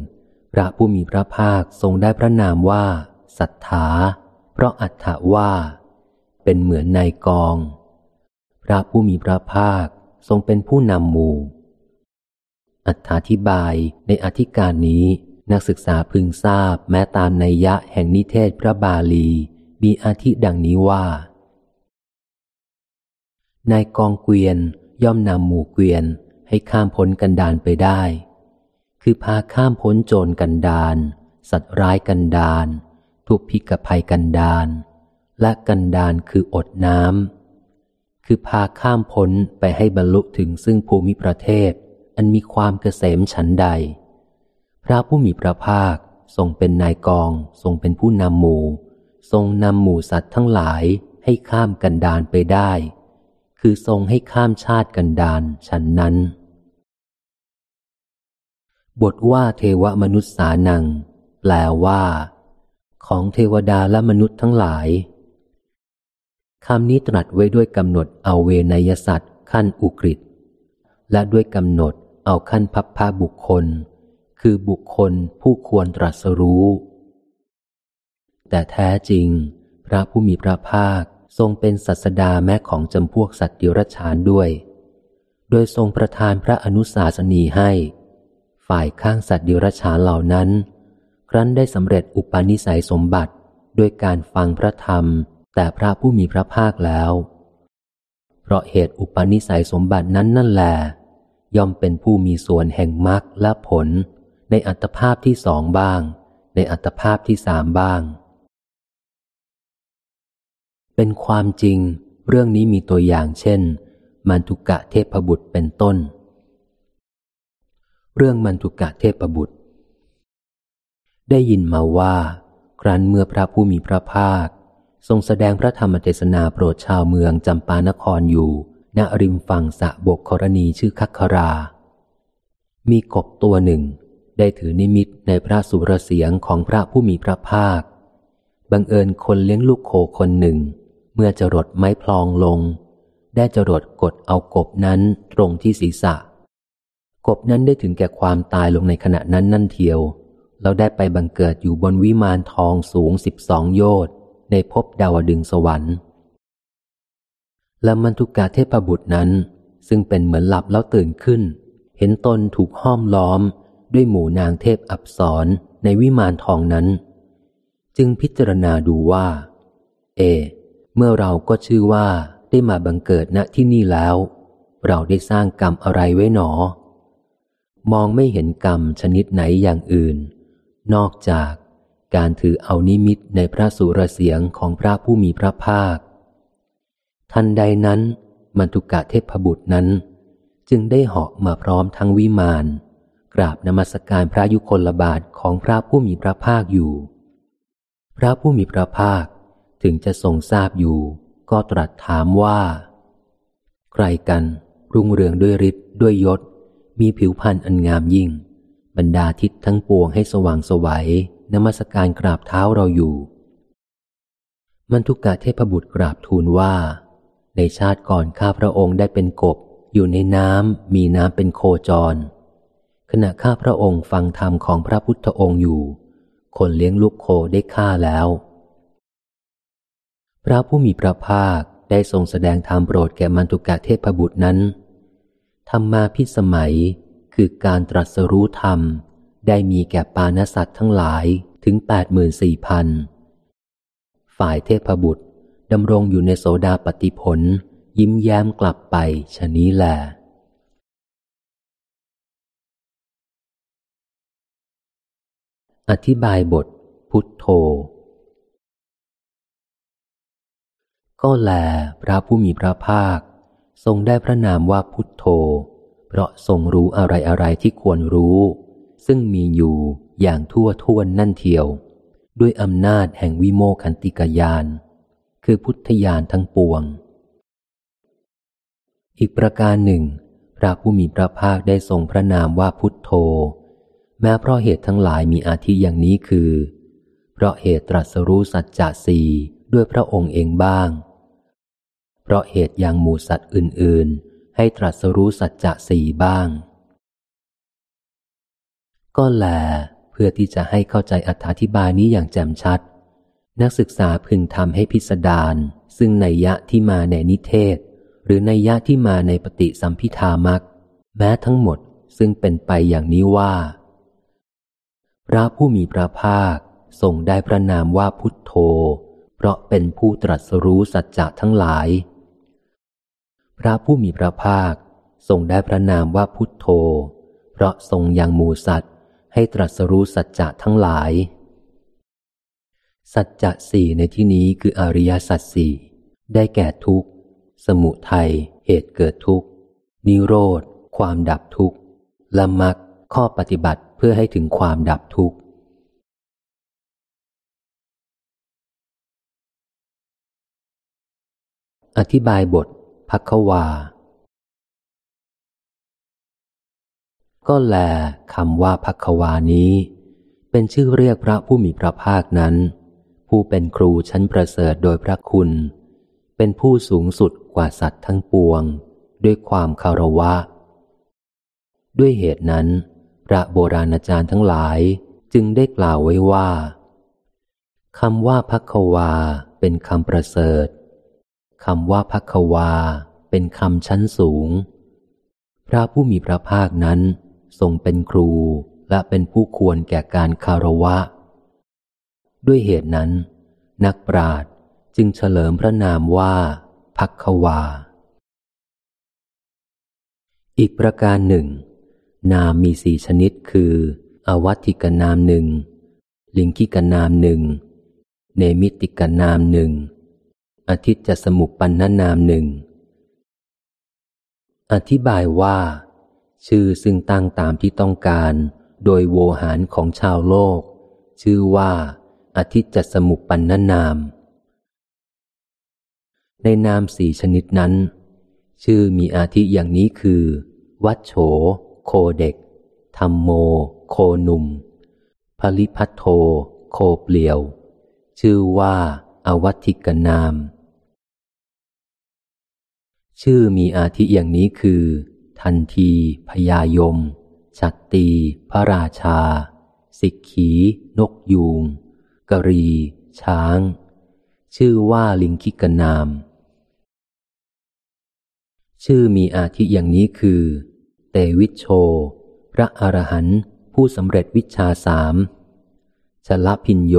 พระผู้มีพระภาคทรงได้พระนามว่าสัทธา เพราะอัตถว่า เป็นเหมือนนายกอง พระผู้มีพระภาคทรงเป็นผู้นำหมู่ อัถาธิบายในอธิการนี้นักศึกษาพึงทราบแม้ตามในยะแห่งนิเทศพระบาลี มีอาทิดังนี้ว่า นายกองเกวียนย่อมนำหมู่เกวียนให้ข้ามพ้นกันดานไปได้ คือพาข้ามพ้นโจรกันดานสัตว์ร้ายกันดานทุกพิกภัยกันดานและกันดานคืออดน้ำคือพาข้ามพ้นไปให้บรรลุถึงซึ่งภูมิประเทศ อันมีความเกษมฉันใด พระผู้มีพระภาคทรงเป็นนายกอง ทรงเป็นผู้นำหมู่ ทรงนำหมู่สัตว์ทั้งหลายให้ข้ามกันดานไปได้ คือทรงให้ข้ามชาติกันดานฉันนั้น บทว่าเทวมนุษย์สานัง แปลว่า ของเทวดาและมนุษย์ทั้งหลายคำนี้ตรัสไว้ด้วยกำหนดเอาเวนยสัตว์ขั้นอุกฤษและด้วยกำหนดเอาขั้นพับพาบุคคล คือบุคคลผู้ควรตรัสรู้ แต่แท้จริง พระผู้มีพระภาคทรงเป็นสัสดาแม้ของจำพวกสัตว์ดิรัจฉานด้วย โดยทรงประทานพระอนุสาสนีให้ ฝ่ายข้างสัตว์ดิรัจฉาเหล่านั้น ครั้นได้สำเร็จอุปนิสัยสมบัติด้วยการฟังพระธรรม แต่พระผู้มีพระภาคแล้ว เพราะเหตุอุปนิสัยสมบัตินั้นนั่นแหละย่อมเป็นผู้มีส่วนแห่งมรรคและผล ในอัตภาพที่สองบ้าง ในอัตภาพที่สามบ้าง เป็นความจริง เรื่องนี้มีตัวอย่างเช่น มันทุกะเทพบุตรเป็นต้น เรื่องมันทุกะเทพบุตร ได้ยินมาว่า ครั้นเมื่อพระผู้มีพระภาค ทรงแสดงพระธรรมเทศนาโปรดชาวเมืองจำปานครอยู่ณริมฝั่งสะบกกรณีชื่อคัคครา มีกบตัวหนึ่ง ได้ถือนิมิตในพระสุรเสียงของพระผู้มีพระภาค บังเอิญคนเลี้ยงลูกโคคนหนึ่ง เมื่อจะรดไม้พลองลง ได้จะรดกดเอากบนั้นตรงที่ศีรษะ กบนั้นได้ถึงแก่ความตายลงในขณะนั้นนั่นเทียว แล้วได้ไปบังเกิดอยู่บนวิมานทองสูงสิบสองโยชน์ในภพดาวดึงสวรรค์ และมันทุกาเทพบุตรนั้น ซึ่งเป็นเหมือนหลับแล้วตื่นขึ้น เห็นตนถูกห้อมล้อม ด้วยหมู่นางเทพอับสรในวิมานทองนั้น จึงพิจารณาดูว่า เอ เมื่อเราก็ชื่อว่าได้มาบังเกิดณที่นี่แล้ว เราได้สร้างกรรมอะไรไว้หนอ มองไม่เห็นกรรมชนิดไหนอย่างอื่น นอกจากการถือเอานิมิตในพระสุรเสียงของพระผู้มีพระภาค ทันใดนั้นมันตุกะเทพบุตรนั้น จึงได้เหาะมาพร้อมทั้งวิมานกราบนมัสการพระยุคลบาทของพระผู้มีพระภาคอยู่ พระผู้มีพระภาคถึงจะทรงทราบอยู่ ก็ตรัสถามว่า ใครกันรุ่งเรืองด้วยฤทธิ์ด้วยยศ มีผิวพรรณอันงามยิ่ง บรรดาทิศทั้งปวงให้สว่างสวัยนมัสการกราบเท้าเราอยู่ มันทุกกะเทพบุตรกราบทูลว่า ในชาติก่อนข้าพระองค์ได้เป็นกบ อยู่ในน้ำมีน้ำเป็นโคจร ขณะข้าพระองค์ฟังธรรมของพระพุทธองค์อยู่ คนเลี้ยงลูกโคได้ฆ่าแล้ว พระผู้มีพระภาคได้ทรงแสดงธรรมโปรดแก่มันตุกะเทพบุตรนั้น ธรรมมาพิสมัย คือการตรัสรู้ธรรม ได้มีแก่ปานสัตว์ทั้งหลายถึงแปดหมื่นสี่พันฝ่ายเทพบุตรดำรงอยู่ในโสดาปฏิผล ยิ้มแย้มกลับไปชะนี้แหละอธิบายบท พุทโธ ก็แลพระผู้มีพระภาค ทรงได้พระนามว่าพุทโธ เพราะทรงรู้อะไรอะไรที่ควรรู้ ซึ่งมีอยู่อย่างทั่วท่วนนั่นเทียว ด้วยอำนาจแห่งวิโมคันติกยาน คือพุทธญาณทั้งปวง อีกประการหนึ่ง พระผู้มีพระภาคได้ทรงพระนามว่าพุทโธ แม้เพราะเหตุทั้งหลายมีอาทิอย่างนี้คือ เพราะเหตุตรัสรู้สัจจะสี่ด้วยพระองค์เองบ้าง ราะเหตุอยังหมู่สัตว์อื่น ๆ ให้ตรัสรู้สัจจะสี่บ้าง ก็แล เพื่อที่จะให้เข้าใจอธิบายนี้อย่างแจ่มชัด นักศึกษาพึงทำให้พิสดารซึ่งในยะที่มาในนิเทศ หรือในยะที่มาในปฏิสัมพิธามักแม้ทั้งหมดซึ่งเป็นไปอย่างนี้ว่า พระผู้มีพระภาคทรงได้พระนามว่าพุทโธ เพราะเป็นผู้ตรัสรู้สัจจะทั้งหลาย พระผู้มีพระภาคทรงได้พระนามว่าพุทโธ เพราะทรงยังมูสัตว์ให้ตรัสรู้สัจจะทั้งหลาย สัจจะสี่ในที่นี้คืออริยสัจสี่ได้แก่ทุกข์ สมุทัยเหตุเกิดทุกข์ นิโรธ ความดับทุกข์ละมักข้อปฏิบัติเพื่อให้ถึงความดับทุกข์อธิบายบท พักวา ก็แลคำว่าพักวานี้ เป็นชื่อเรียกพระผู้มีพระภาคนั้น ผู้เป็นครูชั้นประเสริฐโดยพระคุณ เป็นผู้สูงสุดกว่าสัตว์ทั้งปวง ด้วยความคารวะ ด้วยเหตุนั้น พระโบราณอาจารย์ทั้งหลายจึงได้กล่าวไว้ว่าคำว่าพักวาเป็นคำประเสริฐ คำว่าพักวา เป็นคำชั้นสูง พระผู้มีพระภาคนั้น ทรงเป็นครูและเป็นผู้ควรแก่การคารวะ ด้วยเหตุนั้น นักปราดจึงเฉลิมพระนามว่าพักวา อีกประการหนึ่ง นามมีสี่ชนิดคือ อวัติกนามหนึ่ง ลิงคิกนามหนึ่ง เนมิติกนามหนึ่ง อาทิตจสมุปปันนนามหนึ่ง อธิบายว่า ชื่อซึ่งตั้งตามที่ต้องการ โดยโวหารของชาวโลก ชื่อว่าอาทิตจสมุปปันนนาม ในนามสี่ชนิดนั้น ชื่อมีอาทิอย่างนี้คือ วัดโฉ โคเด็กธรรมโม โคหนุ่มพลิพัทโท โคเปลี่ยว ชื่อว่าอวัติกนาม ชื่อมีอาทิอย่างนี้คือ ทันทีพยายม ชัตตี พระราชา สิกขี นกยูงกรี ช้าง ชื่อว่าลิงคิกนาม ชื่อมีอาทิอย่างนี้คือ เตวิชโช พระอรหันต์ผู้สำเร็จวิชาสามชลพินโย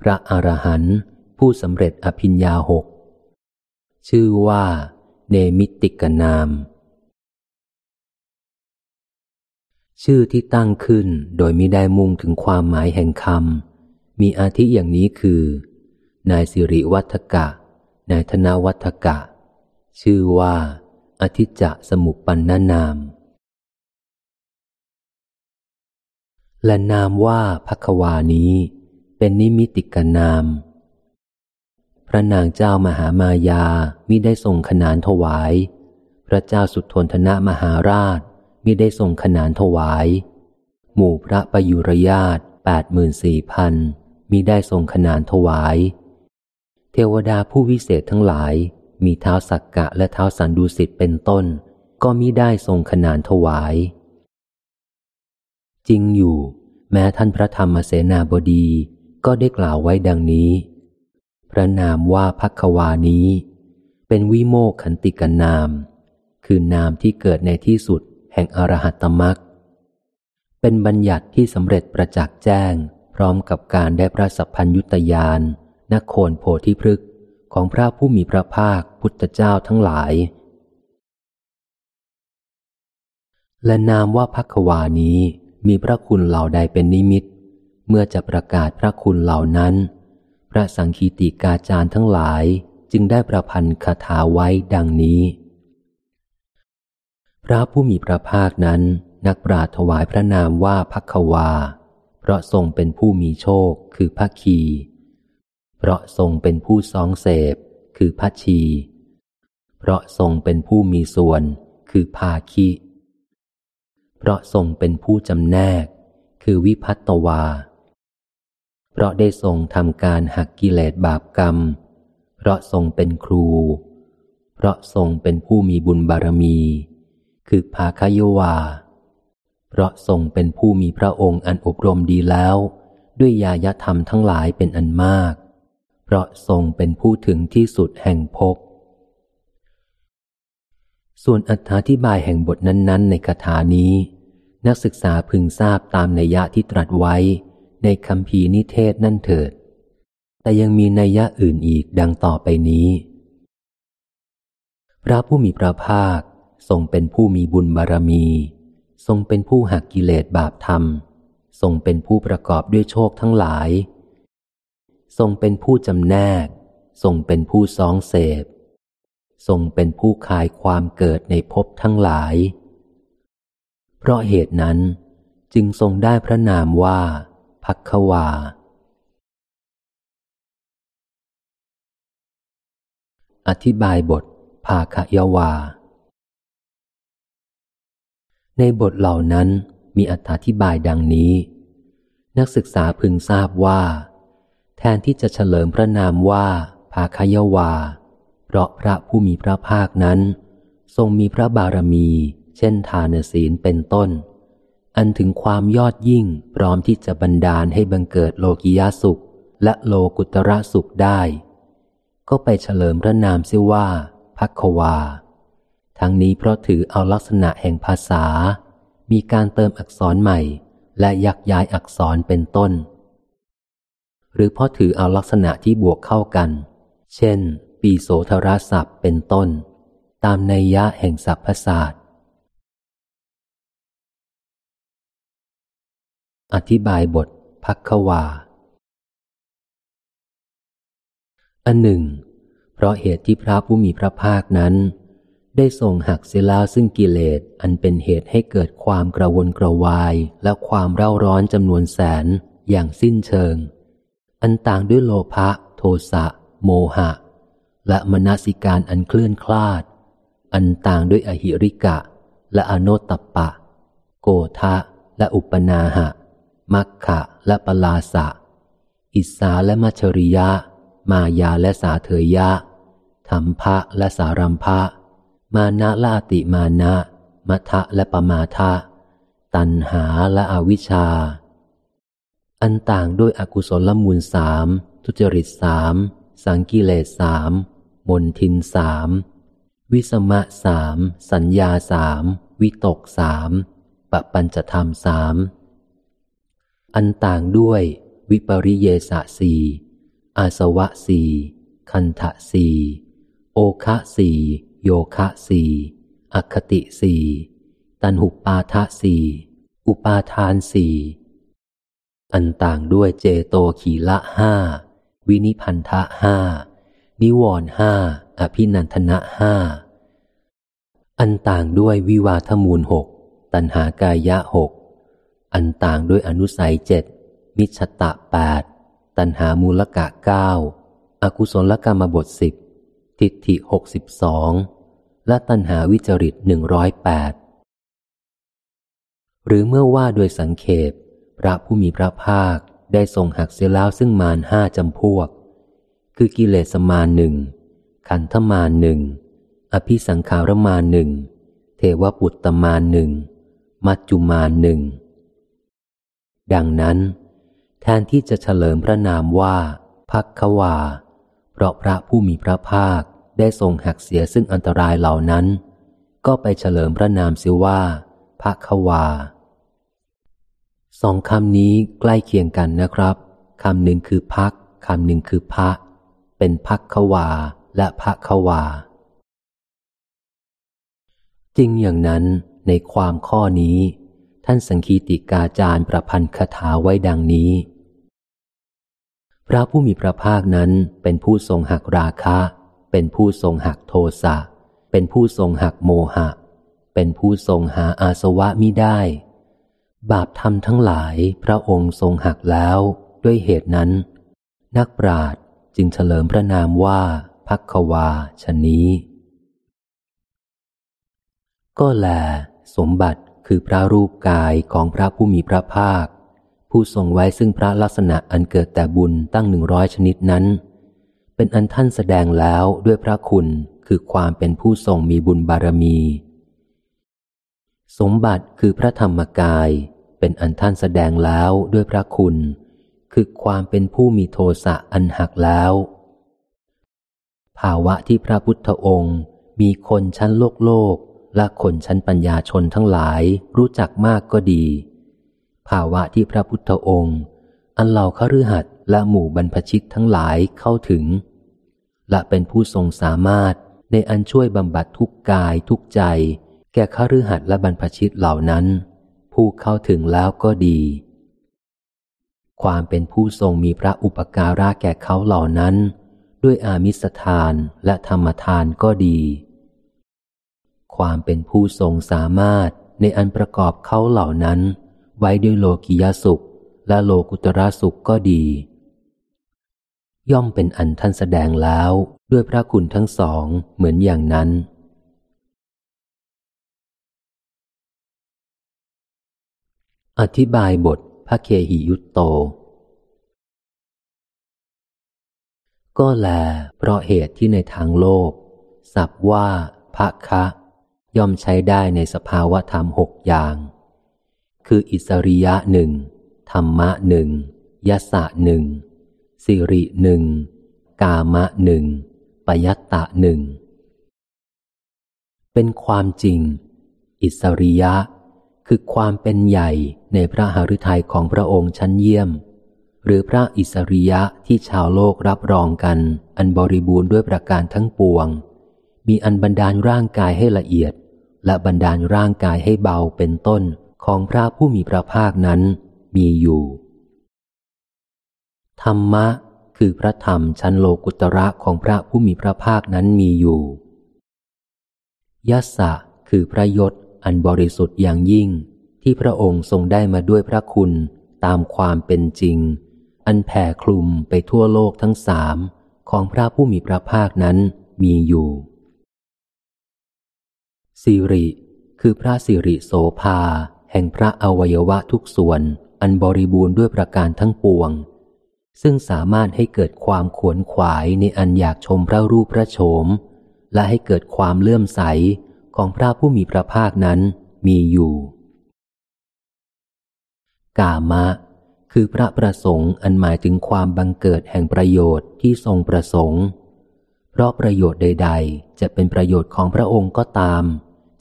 พระอรหันต์ผู้สำเร็จอภิญญาหก ชื่อว่า เนมิติกนาม ชื่อที่ตั้งขึ้นโดยมิได้มุ่งถึงความหมายแห่งคำมีอาทิอย่างนี้คือ นายสิริวัฒกะ นายธนวัฒกะ ชื่อว่าอธิจะสมุปปันนานาม และนามว่าพักวานี้ เป็นนิมิติกนาม พระนางเจ้ามหามายามิได้ส่งขนานถวาย พระเจ้าสุทนทนะมหาราชมิได้ส่งขนานถวาย หมู่พระประยุรญาตแปดหมื่นสี่พันมิได้ส่งขนานถวาย เทวดาผู้วิเศษทั้งหลาย มีเท้าสักกะและเท้าสันดูสิตเป็นต้น ก็มิได้ส่งขนานถวาย จริงอยู่ แม้ท่านพระธรรมเสนาบดีก็ได้กล่าวไว้ดังนี้ พระนามว่าพักวานี้ เป็นวิโมกขันติกนาม คือนามที่เกิดในที่สุดแห่งอรหัตมรักเป็นบัญญัติที่สำเร็จประจักษ์แจ้ง พร้อมกับการได้พระสัพพัญยุตยานนโคนโพธิพฤกษ์ของพระผู้มีพระภาคพุทธเจ้าทั้งหลาย และนามว่าพักวานี้มีพระคุณเหล่าใดเป็นนิมิต เมื่อจะประกาศพระคุณเหล่านั้น พระสังคีติกาจารย์ทั้งหลายจึงได้ประพันธ์คาถาไว้ดังนี้ พระผู้มีพระภาคนั้นนักปราถวายพระนามว่าพักวา เพราะทรงเป็นผู้มีโชคคือพระคี เพราะทรงเป็นผู้สองเสพ คือพัชี เพราะทรงเป็นผู้มีส่วน คือภาคิ เพราะทรงเป็นผู้จำแนก คือวิพัตตวา เพราะได้ทรงทำการหักกิเลสบาปกรรม เพราะทรงเป็นครู เพราะทรงเป็นผู้มีบุญบารมี คือภาคยวา เพราะทรงเป็นผู้มีพระองค์อันอบรมดีแล้ว ด้วยยายธรรมทั้งหลายเป็นอันมาก เพราะทรงเป็นผู้ถึงที่สุดแห่งภพส่วนอธิบายแห่งบทนั้น ๆ ในคาถานี้ นักศึกษาพึงทราบตามนัยยะที่ตรัสไว้ ในคำพีนิเทศนั่นเถิด แต่ยังมีนัยยะอื่นอีกดังต่อไปนี้ พระผู้มีพระภาคทรงเป็นผู้มีบุญบารมี ทรงเป็นผู้หักกิเลสบาปธรรม ทรงเป็นผู้ประกอบด้วยโชคทั้งหลาย ทรงเป็นผู้จำแนก ทรงเป็นผู้สองเสพ ทรงเป็นผู้คายความเกิดในภพทั้งหลาย เพราะเหตุนั้นจึงทรงได้พระนามว่า พักวา อธิบายบท ภาคยวา ในบทเหล่านั้นมีอธิบายดังนี้ นักศึกษาพึงทราบว่า แทนที่จะเฉลิมพระนามว่า ภาคยวา เพราะพระผู้มีพระภาคนั้น ทรงมีพระบารมี เช่นทานศีลเป็นต้น อันถึงความยอดยิ่งพร้อมที่จะบันดาลให้บังเกิดโลกิยาสุข และโลกุตระสุขได้ ก็ไปเฉลิมพระนามเสียว่าพักวา ทั้งนี้เพราะถือเอาลักษณะแห่งภาษา มีการเติมอักษรใหม่ และยักย้ายอักษรเป็นต้น หรือเพราะถือเอาลักษณะที่บวกเข้ากัน เช่น ปีโสธรศัพท์เป็นต้น ตามนัยยะแห่งศัพท์ศาสตร์ อธิบายบทพักวา อันหนึ่ง เพราะเหตุที่พระผู้มีพระภาคนั้น ได้ทรงหักเสล้วซึ่งกิเลสอันเป็นเหตุให้เกิดความกระวนกระวายและความเร่าร้อนจำนวนแสนอย่างสิ้นเชิง อันต่างด้วยโลภะโทสะ โมหะ และมนสิการอันเคลื่อนคลาด อันต่างด้วยอหิริกะ และอโนตตปะ โกทะและอุปนาหะ มัคคะและปลาสะ อิสาและมัชริยะ มายาและสาเถยะธรรมภะและสารัมภะ มานะละติมานะ มัทะและปมาทะ ตัณหาและอวิชชา อันต่างด้วยอกุศลมูลสามทุจริตสาม สังกิเลสสามมนทินสาม วิสมะสาม สัญญาสาม วิตกสามปปัญจธรรมสาม อันต่างด้วยวิปริเยสะสีอาสวะสีคันทะสีโอคะสีโยคะสีอคติสีตันหุปาทะสีอุปาทานสีอันต่างด้วยเจโตขีละห้าวินิพันธะห้านิวรห้าอภินันทนะห้าอันต่างด้วยวิวาทมูลหกตันหากายะหก อันต่างด้วยอนุสัยเจ็ดมิชตะแปดตันหามูลกะเก้าอากุศลกรรมบทสิบทิฏฐิหกสิบสองและตันหาวิจริตหนึ่งร้อยแปดหรือเมื่อว่าโดยสังเขปพระผู้มีพระภาคได้ทรงหักเสียแล้วซึ่งมารห้าจำพวก คือกิเลสมารหนึ่งขันธมารหนึ่งอภิสังขารมารหนึ่งเทวปุตตมารหนึ่งมัจจุมารหนึ่ง ดังนั้น แทนที่จะเฉลิมพระนามว่าพักควา เพราะพระผู้มีพระภาคได้ทรงหักเสียซึ่งอันตรายเหล่านั้น ก็ไปเฉลิมพระนามเสียว่าพักควาสองคำนี้ใกล้เคียงกันนะครับคำหนึ่งคือพักคำหนึ่งคือพระ เป็นพักขวาและพระขวา จริงอย่างนั้นในความข้อนี้ ท่านสังคีติกาจารย์ประพันธ์คาถาไว้ดังนี้ พระผู้มีพระภาคนั้นเป็นผู้ทรงหักราคะ เป็นผู้ทรงหักโทสะ เป็นผู้ทรงหักโมหะ เป็นผู้ทรงหาอาสวะมิได้ บาปธรรมทั้งหลายพระองค์ทรงหักแล้วด้วยเหตุนั้น นักปราดจึงเฉลิมพระนามว่าพักควาชนนี้ ก็แล สมบัติ คือพระรูปกายของพระผู้มีพระภาค ผู้ทรงไว้ซึ่งพระลักษณะอันเกิดแต่บุญตั้งหนึ่งร้อยชนิดนั้น เป็นอันท่านแสดงแล้วด้วยพระคุณคือความเป็นผู้ทรงมีบุญบารมี สมบัติคือพระธรรมกาย เป็นอันท่านแสดงแล้วด้วยพระคุณ คือความเป็นผู้มีโทสะอันหักแล้ว ภาวะที่พระพุทธองค์มีคนชั้นโลกโลก และคนชั้นปัญญาชนทั้งหลายรู้จักมากก็ดี ภาวะที่พระพุทธองค์ อันเหล่าขรือหัดและหมู่บรรพชิตทั้งหลายเข้าถึง และเป็นผู้ทรงสามารถในอันช่วยบำบัดทุกกายทุกใจ แก่ขรือหัดและบรรพชิตเหล่านั้น ผู้เข้าถึงแล้วก็ดี ความเป็นผู้ทรงมีพระอุปการะแก่เขาเหล่านั้น ด้วยอามิสทานและธรรมทานก็ดี ความเป็นผู้ทรงสามารถในอันประกอบเขาเหล่านั้น ไว้ด้วยโลกิยสุข และโลกุตระสุขก็ดี ย่อมเป็นอันท่านแสดงแล้วด้วยพระคุณทั้งสองเหมือนอย่างนั้นอธิบายบทพระเคหิยุตโต ก็แลเพราะเหตุที่ในทางโลก สับว่าพระคะ ย่อมใช้ได้ในสภาวะธรรมหกอย่าง คืออิสริยะหนึ่งธรรมะหนึ่งยสะหนึ่งสิริหนึ่งกามะหนึ่งปยัตตะหนึ่งเป็นความจริง อิสริยะ คือความเป็นใหญ่ในพระหฤทัยของพระองค์ชั้นเยี่ยม หรือพระอิสริยะที่ชาวโลกรับรองกัน อันบริบูรณ์ด้วยประการทั้งปวง มีอันบันดาลร่างกายให้ละเอียด และบันดาลร่างกายให้เบาเป็นต้นของพระผู้มีพระภาคนั้นมีอยู่ ธรรมะ คือพระธรรมชั้นโลกุตระของพระผู้มีพระภาคนั้นมีอยู่ยัสสะคือพระยศอันบริสุทธิ์อย่างยิ่ง ที่พระองค์ทรงได้มาด้วยพระคุณตามความเป็นจริง อันแผ่คลุมไปทั่วโลกทั้งสามของพระผู้มีพระภาคนั้นมีอยู่ สิริ คือพระสิริโสภา แห่งพระอวัยวะทุกส่วน อันบริบูรณ์ด้วยประการทั้งปวง ซึ่งสามารถให้เกิดความขวนขวายในอันอยากชมพระรูปพระโฉม และให้เกิดความเลื่อมใสของพระผู้มีพระภาคนั้นมีอยู่ กามะ คือพระประสงค์อันหมายถึงความบังเกิดแห่งประโยชน์ที่ทรงประสงค์ เพราะประโยชน์ใด ๆ จะเป็นประโยชน์ของพระองค์ก็ตาม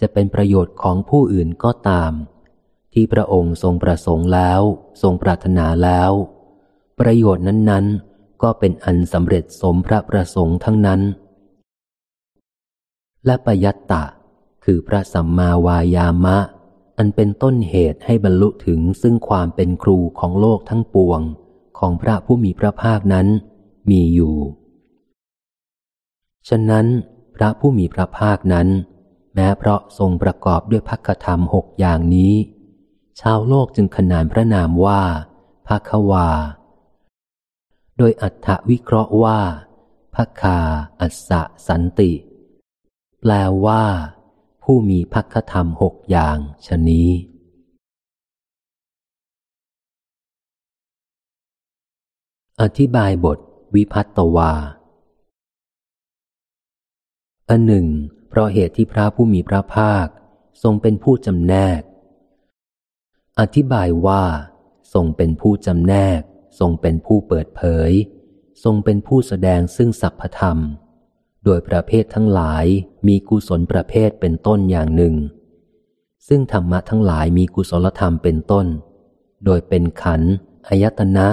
จะเป็นประโยชน์ของผู้อื่นก็ตาม ที่พระองค์ทรงประสงค์แล้ว ทรงปรารถนาแล้ว ประโยชน์นั้นๆ ก็เป็นอันสำเร็จสมพระประสงค์ทั้งนั้น และปยัตตะ คือพระสัมมาวายามะ อันเป็นต้นเหตุให้บรรลุถึงซึ่งความเป็นครูของโลกทั้งปวงของพระผู้มีพระภาคนั้นมีอยู่ ฉะนั้นพระผู้มีพระภาคนั้น แม้เพราะทรงประกอบด้วยพักธรรมหกอย่างนี้ ชาวโลกจึงขนานพระนามว่าภาควา โดยอัฏฐวิเคราะห์ว่าภคาอัสสะสันติ แปลว่า ผู้มีพักธรรมหกอย่างชนี้ อธิบายบทวิพัตตวาอันหนึ่ง ราะเหตุที่พระผู้มีพระภาค ทรงเป็นผู้จำแนก อธิบายว่า ทรงเป็นผู้จำแนก ทรงเป็นผู้เปิดเผย ทรงเป็นผู้แสดงซึ่งสัพพธรรม โดยประเภททั้งหลายมีกุศลประเภทเป็นต้นอย่างหนึ่ง ซึ่งธรรมะทั้งหลายมีกุศลธรรมเป็นต้น โดยเป็นขันอายตนะ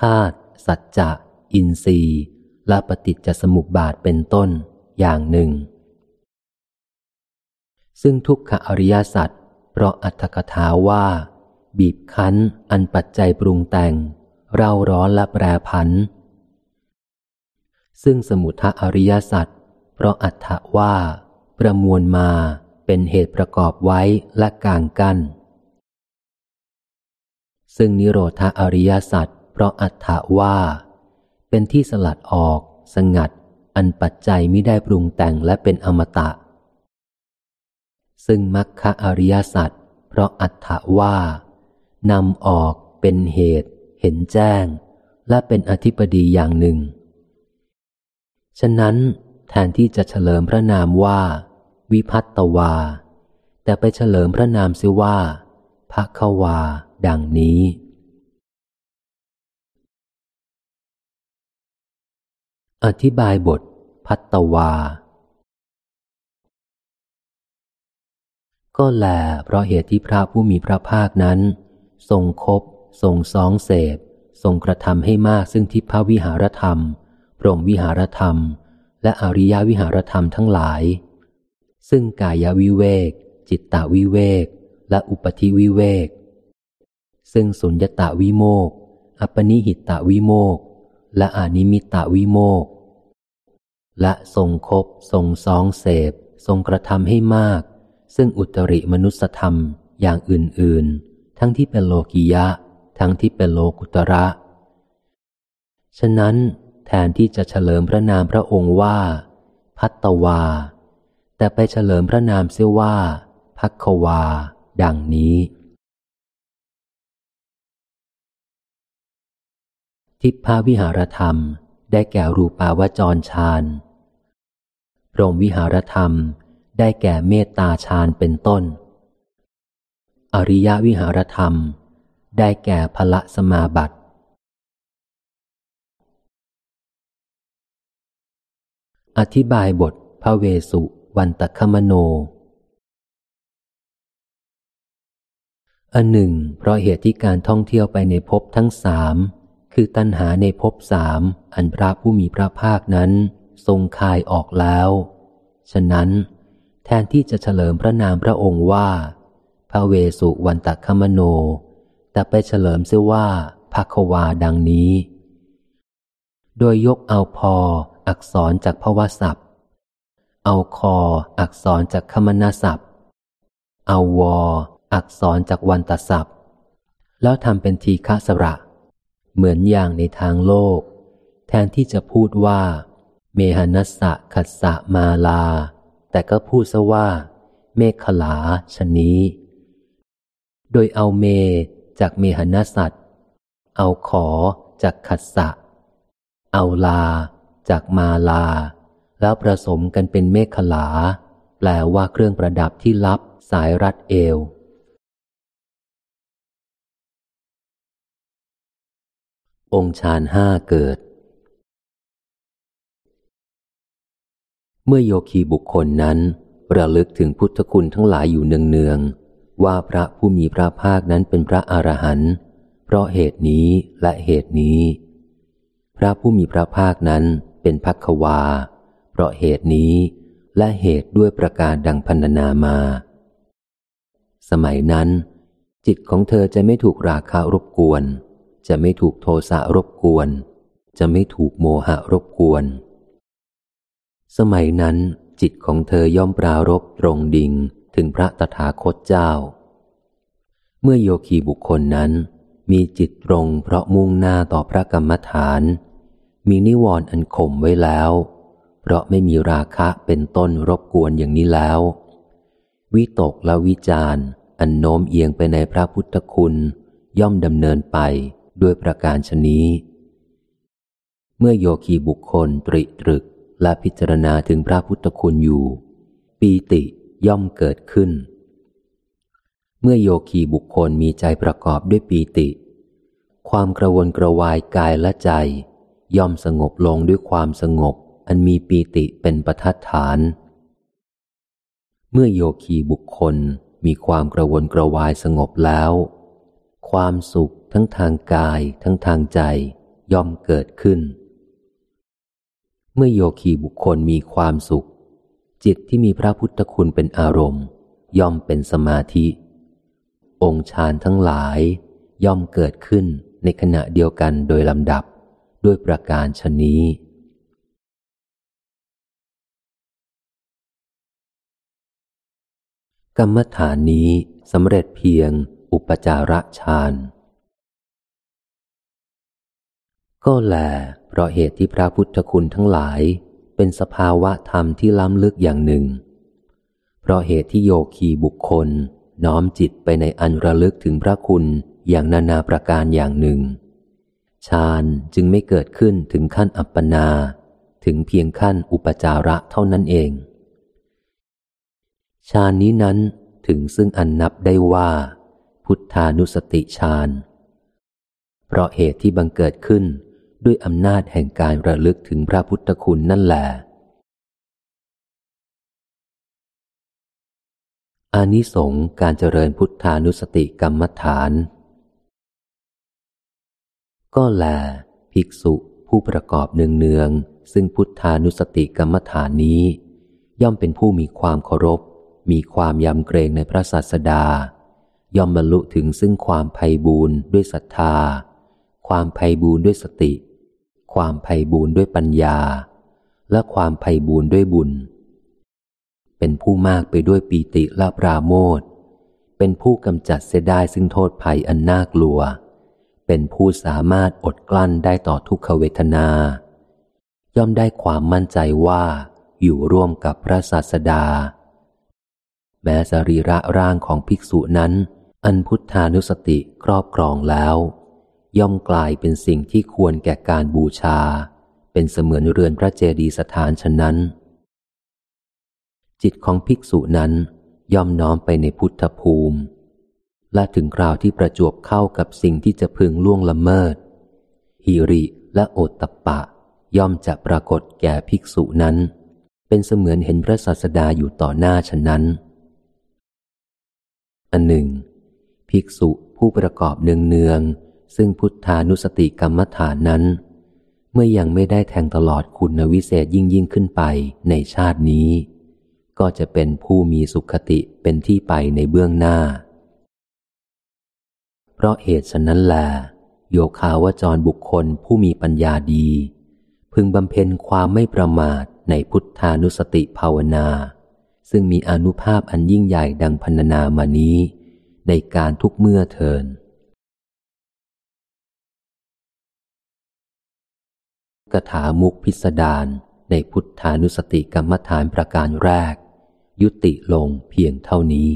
ธาตุสัจจะ อินทรีย์และปฏิจจสมุปบาทเป็นต้นอย่างหนึ่ง ซึ่งทุกขอริยสัจเพราะอัตถกถาว่า บีบคั้นอันปัจจัยปรุงแต่ง เร่าร้อนและแปรผัน ซึ่งสมุทะอริยสัจเพราะอัตถว่า ประมวลมาเป็นเหตุประกอบไว้และกางกัน้น ซึ่งนิโรธาอริยสัจเพราะอัตถว่า เป็นที่สลัดออก สงัด อันปัจจัยไม่ได้ปรุงแต่งและเป็นอมตะ ซึ่งมัคคะอริยสัจเพราะอัตถว่านำออกเป็นเหตุ เห็นแจ้ง และเป็นอธิปดีอย่างหนึ่ง ฉะนั้นแทนที่จะเฉลิมพระนามว่า วิพัตตวา แต่ไปเฉลิมพระนามซิว่าพระควา ดังนี้ อธิบายบทพัตตวา ก็แลเพราะเหตุที่พระผู้มีพระภาคนั้น ทรงคบ ทรงสองเสพ ทรงกระทำให้มากซึ่งทิพวิหารธรรม พรมวิหารธรรม และอริยวิหารธรรมทั้งหลาย ซึ่งกายวิเวก จิตตวิเวก และอุปธิวิเวก ซึ่งสุญญตาวิโมก อัปนิหิตตวิโมก และอนิมิตตวิโมก และทรงคบ ทรงสองเสพ ทรงกระทำให้มาก ซึ่งอุตริมนุสธรรมอย่างอื่น ๆ ทั้งที่เป็นโลกิยะ ทั้งที่เป็นโลกุตระ ฉะนั้นแทนที่จะเฉลิมพระนามพระองค์ว่า พัตตวา แต่ไปเฉลิมพระนามเสียว่าพักควา ดังนี้ ทิพภาวิหารธรรมได้แก่รูปาวจรฌานพรหมวิหารธรรม ได้แก่เมตตาฌานเป็นต้น อริยวิหารธรรม ได้แก่พละสมาบัติ อธิบายบทพระเวสุวันตคมโน อันหนึ่ง เพราะเหตุที่การท่องเที่ยวไปในภพทั้งสามคือตัณหาในภพสามอันพระผู้มีพระภาคนั้น ทรงคายออกแล้ว ฉะนั้น แทนที่จะเฉลิมพระนามพระองค์ว่า พระเวสุวันตคมโน แต่ไปเฉลิมเสียว่าภควาดังนี้ โดยยกเอาพออักษรจากพวศัพท์ เอาคออักษรจากคมนาศัพท์ เอาวออักษรจากวันตศัพท์ แล้วทำเป็นทีฆะสระ เหมือนอย่างในทางโลก แทนที่จะพูดว่า เมหนัสสะขัสสะมาลา แต่ก็พูดซะว่า เมฆขลาชนี้ โดยเอาเมจากเมหนสัต์เอาขอจากขัสสะ เอาลาจากมาลา แล้วผสมกันเป็นเมฆขลา แปลว่าเครื่องประดับที่ลับสายรัดเอว องค์ฌานห้าเกิด เมื่อโยคีบุคคลนั้น ระลึกถึงพุทธคุณทั้งหลายอยู่เนืองๆว่าพระผู้มีพระภาคนั้นเป็นพระอรหันต์เพราะเหตุนี้และเหตุนี้ พระผู้มีพระภาคนั้นเป็นพักวา เพราะเหตุนี้และเหตุด้วยประการดังพันนามา สมัยนั้น จิตของเธอจะไม่ถูกราคารบกวน จะไม่ถูกโทสะรบกวน จะไม่ถูกโมหะรบกวน สมัยนั้นจิตของเธอย่อมปรารบตรงดิ่งถึงพระตถาคตเจ้า เมื่อโยคีบุคคลนั้น มีจิตตรงเพราะมุ่งหน้าต่อพระกรรมฐาน มีนิวรณ์อันข่มไว้แล้ว เพราะไม่มีราคะเป็นต้นรบกวนอย่างนี้แล้ว วิตกและวิจารอันโน้มเอียงไปในพระพุทธคุณย่อมดำเนินไปด้วยประการชนี้ เมื่อโยคีบุคคลตริตรึก และพิจารณาถึงพระพุทธคุณอยู่ ปีติย่อมเกิดขึ้น เมื่อโยคีบุคคลมีใจประกอบด้วยปีติ ความกระวนกระวายกายและใจ ย่อมสงบลงด้วยความสงบ อันมีปีติเป็นประทัดฐาน เมื่อโยคีบุคคลมีความกระวนกระวายสงบแล้ว ความสุขทั้งทางกายทั้งทางใจย่อมเกิดขึ้น เมื่อโยคีบุคคลมีความสุข จิตที่มีพระพุทธคุณเป็นอารมณ์ ย่อมเป็นสมาธิ องค์ฌานทั้งหลาย ย่อมเกิดขึ้นในขณะเดียวกันโดยลำดับด้วยประการชนี้ กรรมฐานนี้สำเร็จเพียงอุปจาระฌานก็แล เพราะเหตุที่พระพุทธคุณทั้งหลายเป็นสภาวะธรรมที่ล้ำลึกอย่างหนึ่ง เพราะเหตุที่โยคีบุคคล น้อมจิตไปในอันระลึกถึงพระคุณอย่างนานาประการอย่างหนึ่ง ฌานจึงไม่เกิดขึ้นถึงขั้นอัปปนา ถึงเพียงขั้นอุปจาระเท่านั้นเอง ฌานนี้นั้นถึงซึ่งอันนับได้ว่า พุทธานุสติฌาน เพราะเหตุที่บังเกิดขึ้น ด้วยอำนาจแห่งการระลึกถึงพระพุทธคุณนั่นแหละอานิสงส์การเจริญพุทธานุสติกรรมฐาน ก็แล ภิกษุผู้ประกอบเนืองเนืองซึ่งพุทธานุสติกรรมฐานนี้ ย่อมเป็นผู้มีความเคารพ มีความยำเกรงในพระศาสดา ย่อมบรรลุถึงซึ่งความไพ่บูรด้วยศรัทธา ความไพ่บูรด้วยสติ ความไพ่บูรณ์ด้วยปัญญา และความไพ่บูรณ์ด้วยบุญ เป็นผู้มากไปด้วยปีติและปราโมทเป็นผู้กำจัดเสียได้ซึ่งโทษภัยอันน่ากลัว เป็นผู้สามารถอดกลั้นได้ต่อทุกขเวทนา ย่อมได้ความมั่นใจว่าอยู่ร่วมกับพระศาสดา แม้สรีระร่างของภิกษุนั้น อันพุทธานุสติครอบครองแล้ว ย่อมกลายเป็นสิ่งที่ควรแก่การบูชา เป็นเสมือนเรือนพระเจดีย์สถานฉะนั้น จิตของภิกษุนั้นย่อมน้อมไปในพุทธภูมิ และถึงคราวที่ประจวบเข้ากับสิ่งที่จะพึงล่วงละเมิด หิริและโอตตปะ ย่อมจะปรากฏแก่ภิกษุนั้น เป็นเสมือนเห็นพระศาสดาอยู่ต่อหน้าฉะนั้น อันหนึ่ง ภิกษุผู้ประกอบเนืองเนือง ซึ่งพุทธานุสติกรรมฐานนั้น เมื่อยังไม่ได้แทงตลอดคุณวิเศษยิ่งยิ่งขึ้นไปในชาตินี้ ก็จะเป็นผู้มีสุขติเป็นที่ไปในเบื้องหน้า เพราะเหตุฉะนั้นแลโยคาวจรบุคคลผู้มีปัญญาดี พึงบำเพ็ญความไม่ประมาทในพุทธานุสติภาวนา ซึ่งมีอนุภาพอันยิ่งใหญ่ดังพันนามานี้ ในการทุกเมื่อเทิน กถามุกพิสดารในพุทธานุสติกรรมฐานประการแรก ยุติลงเพียงเท่านี้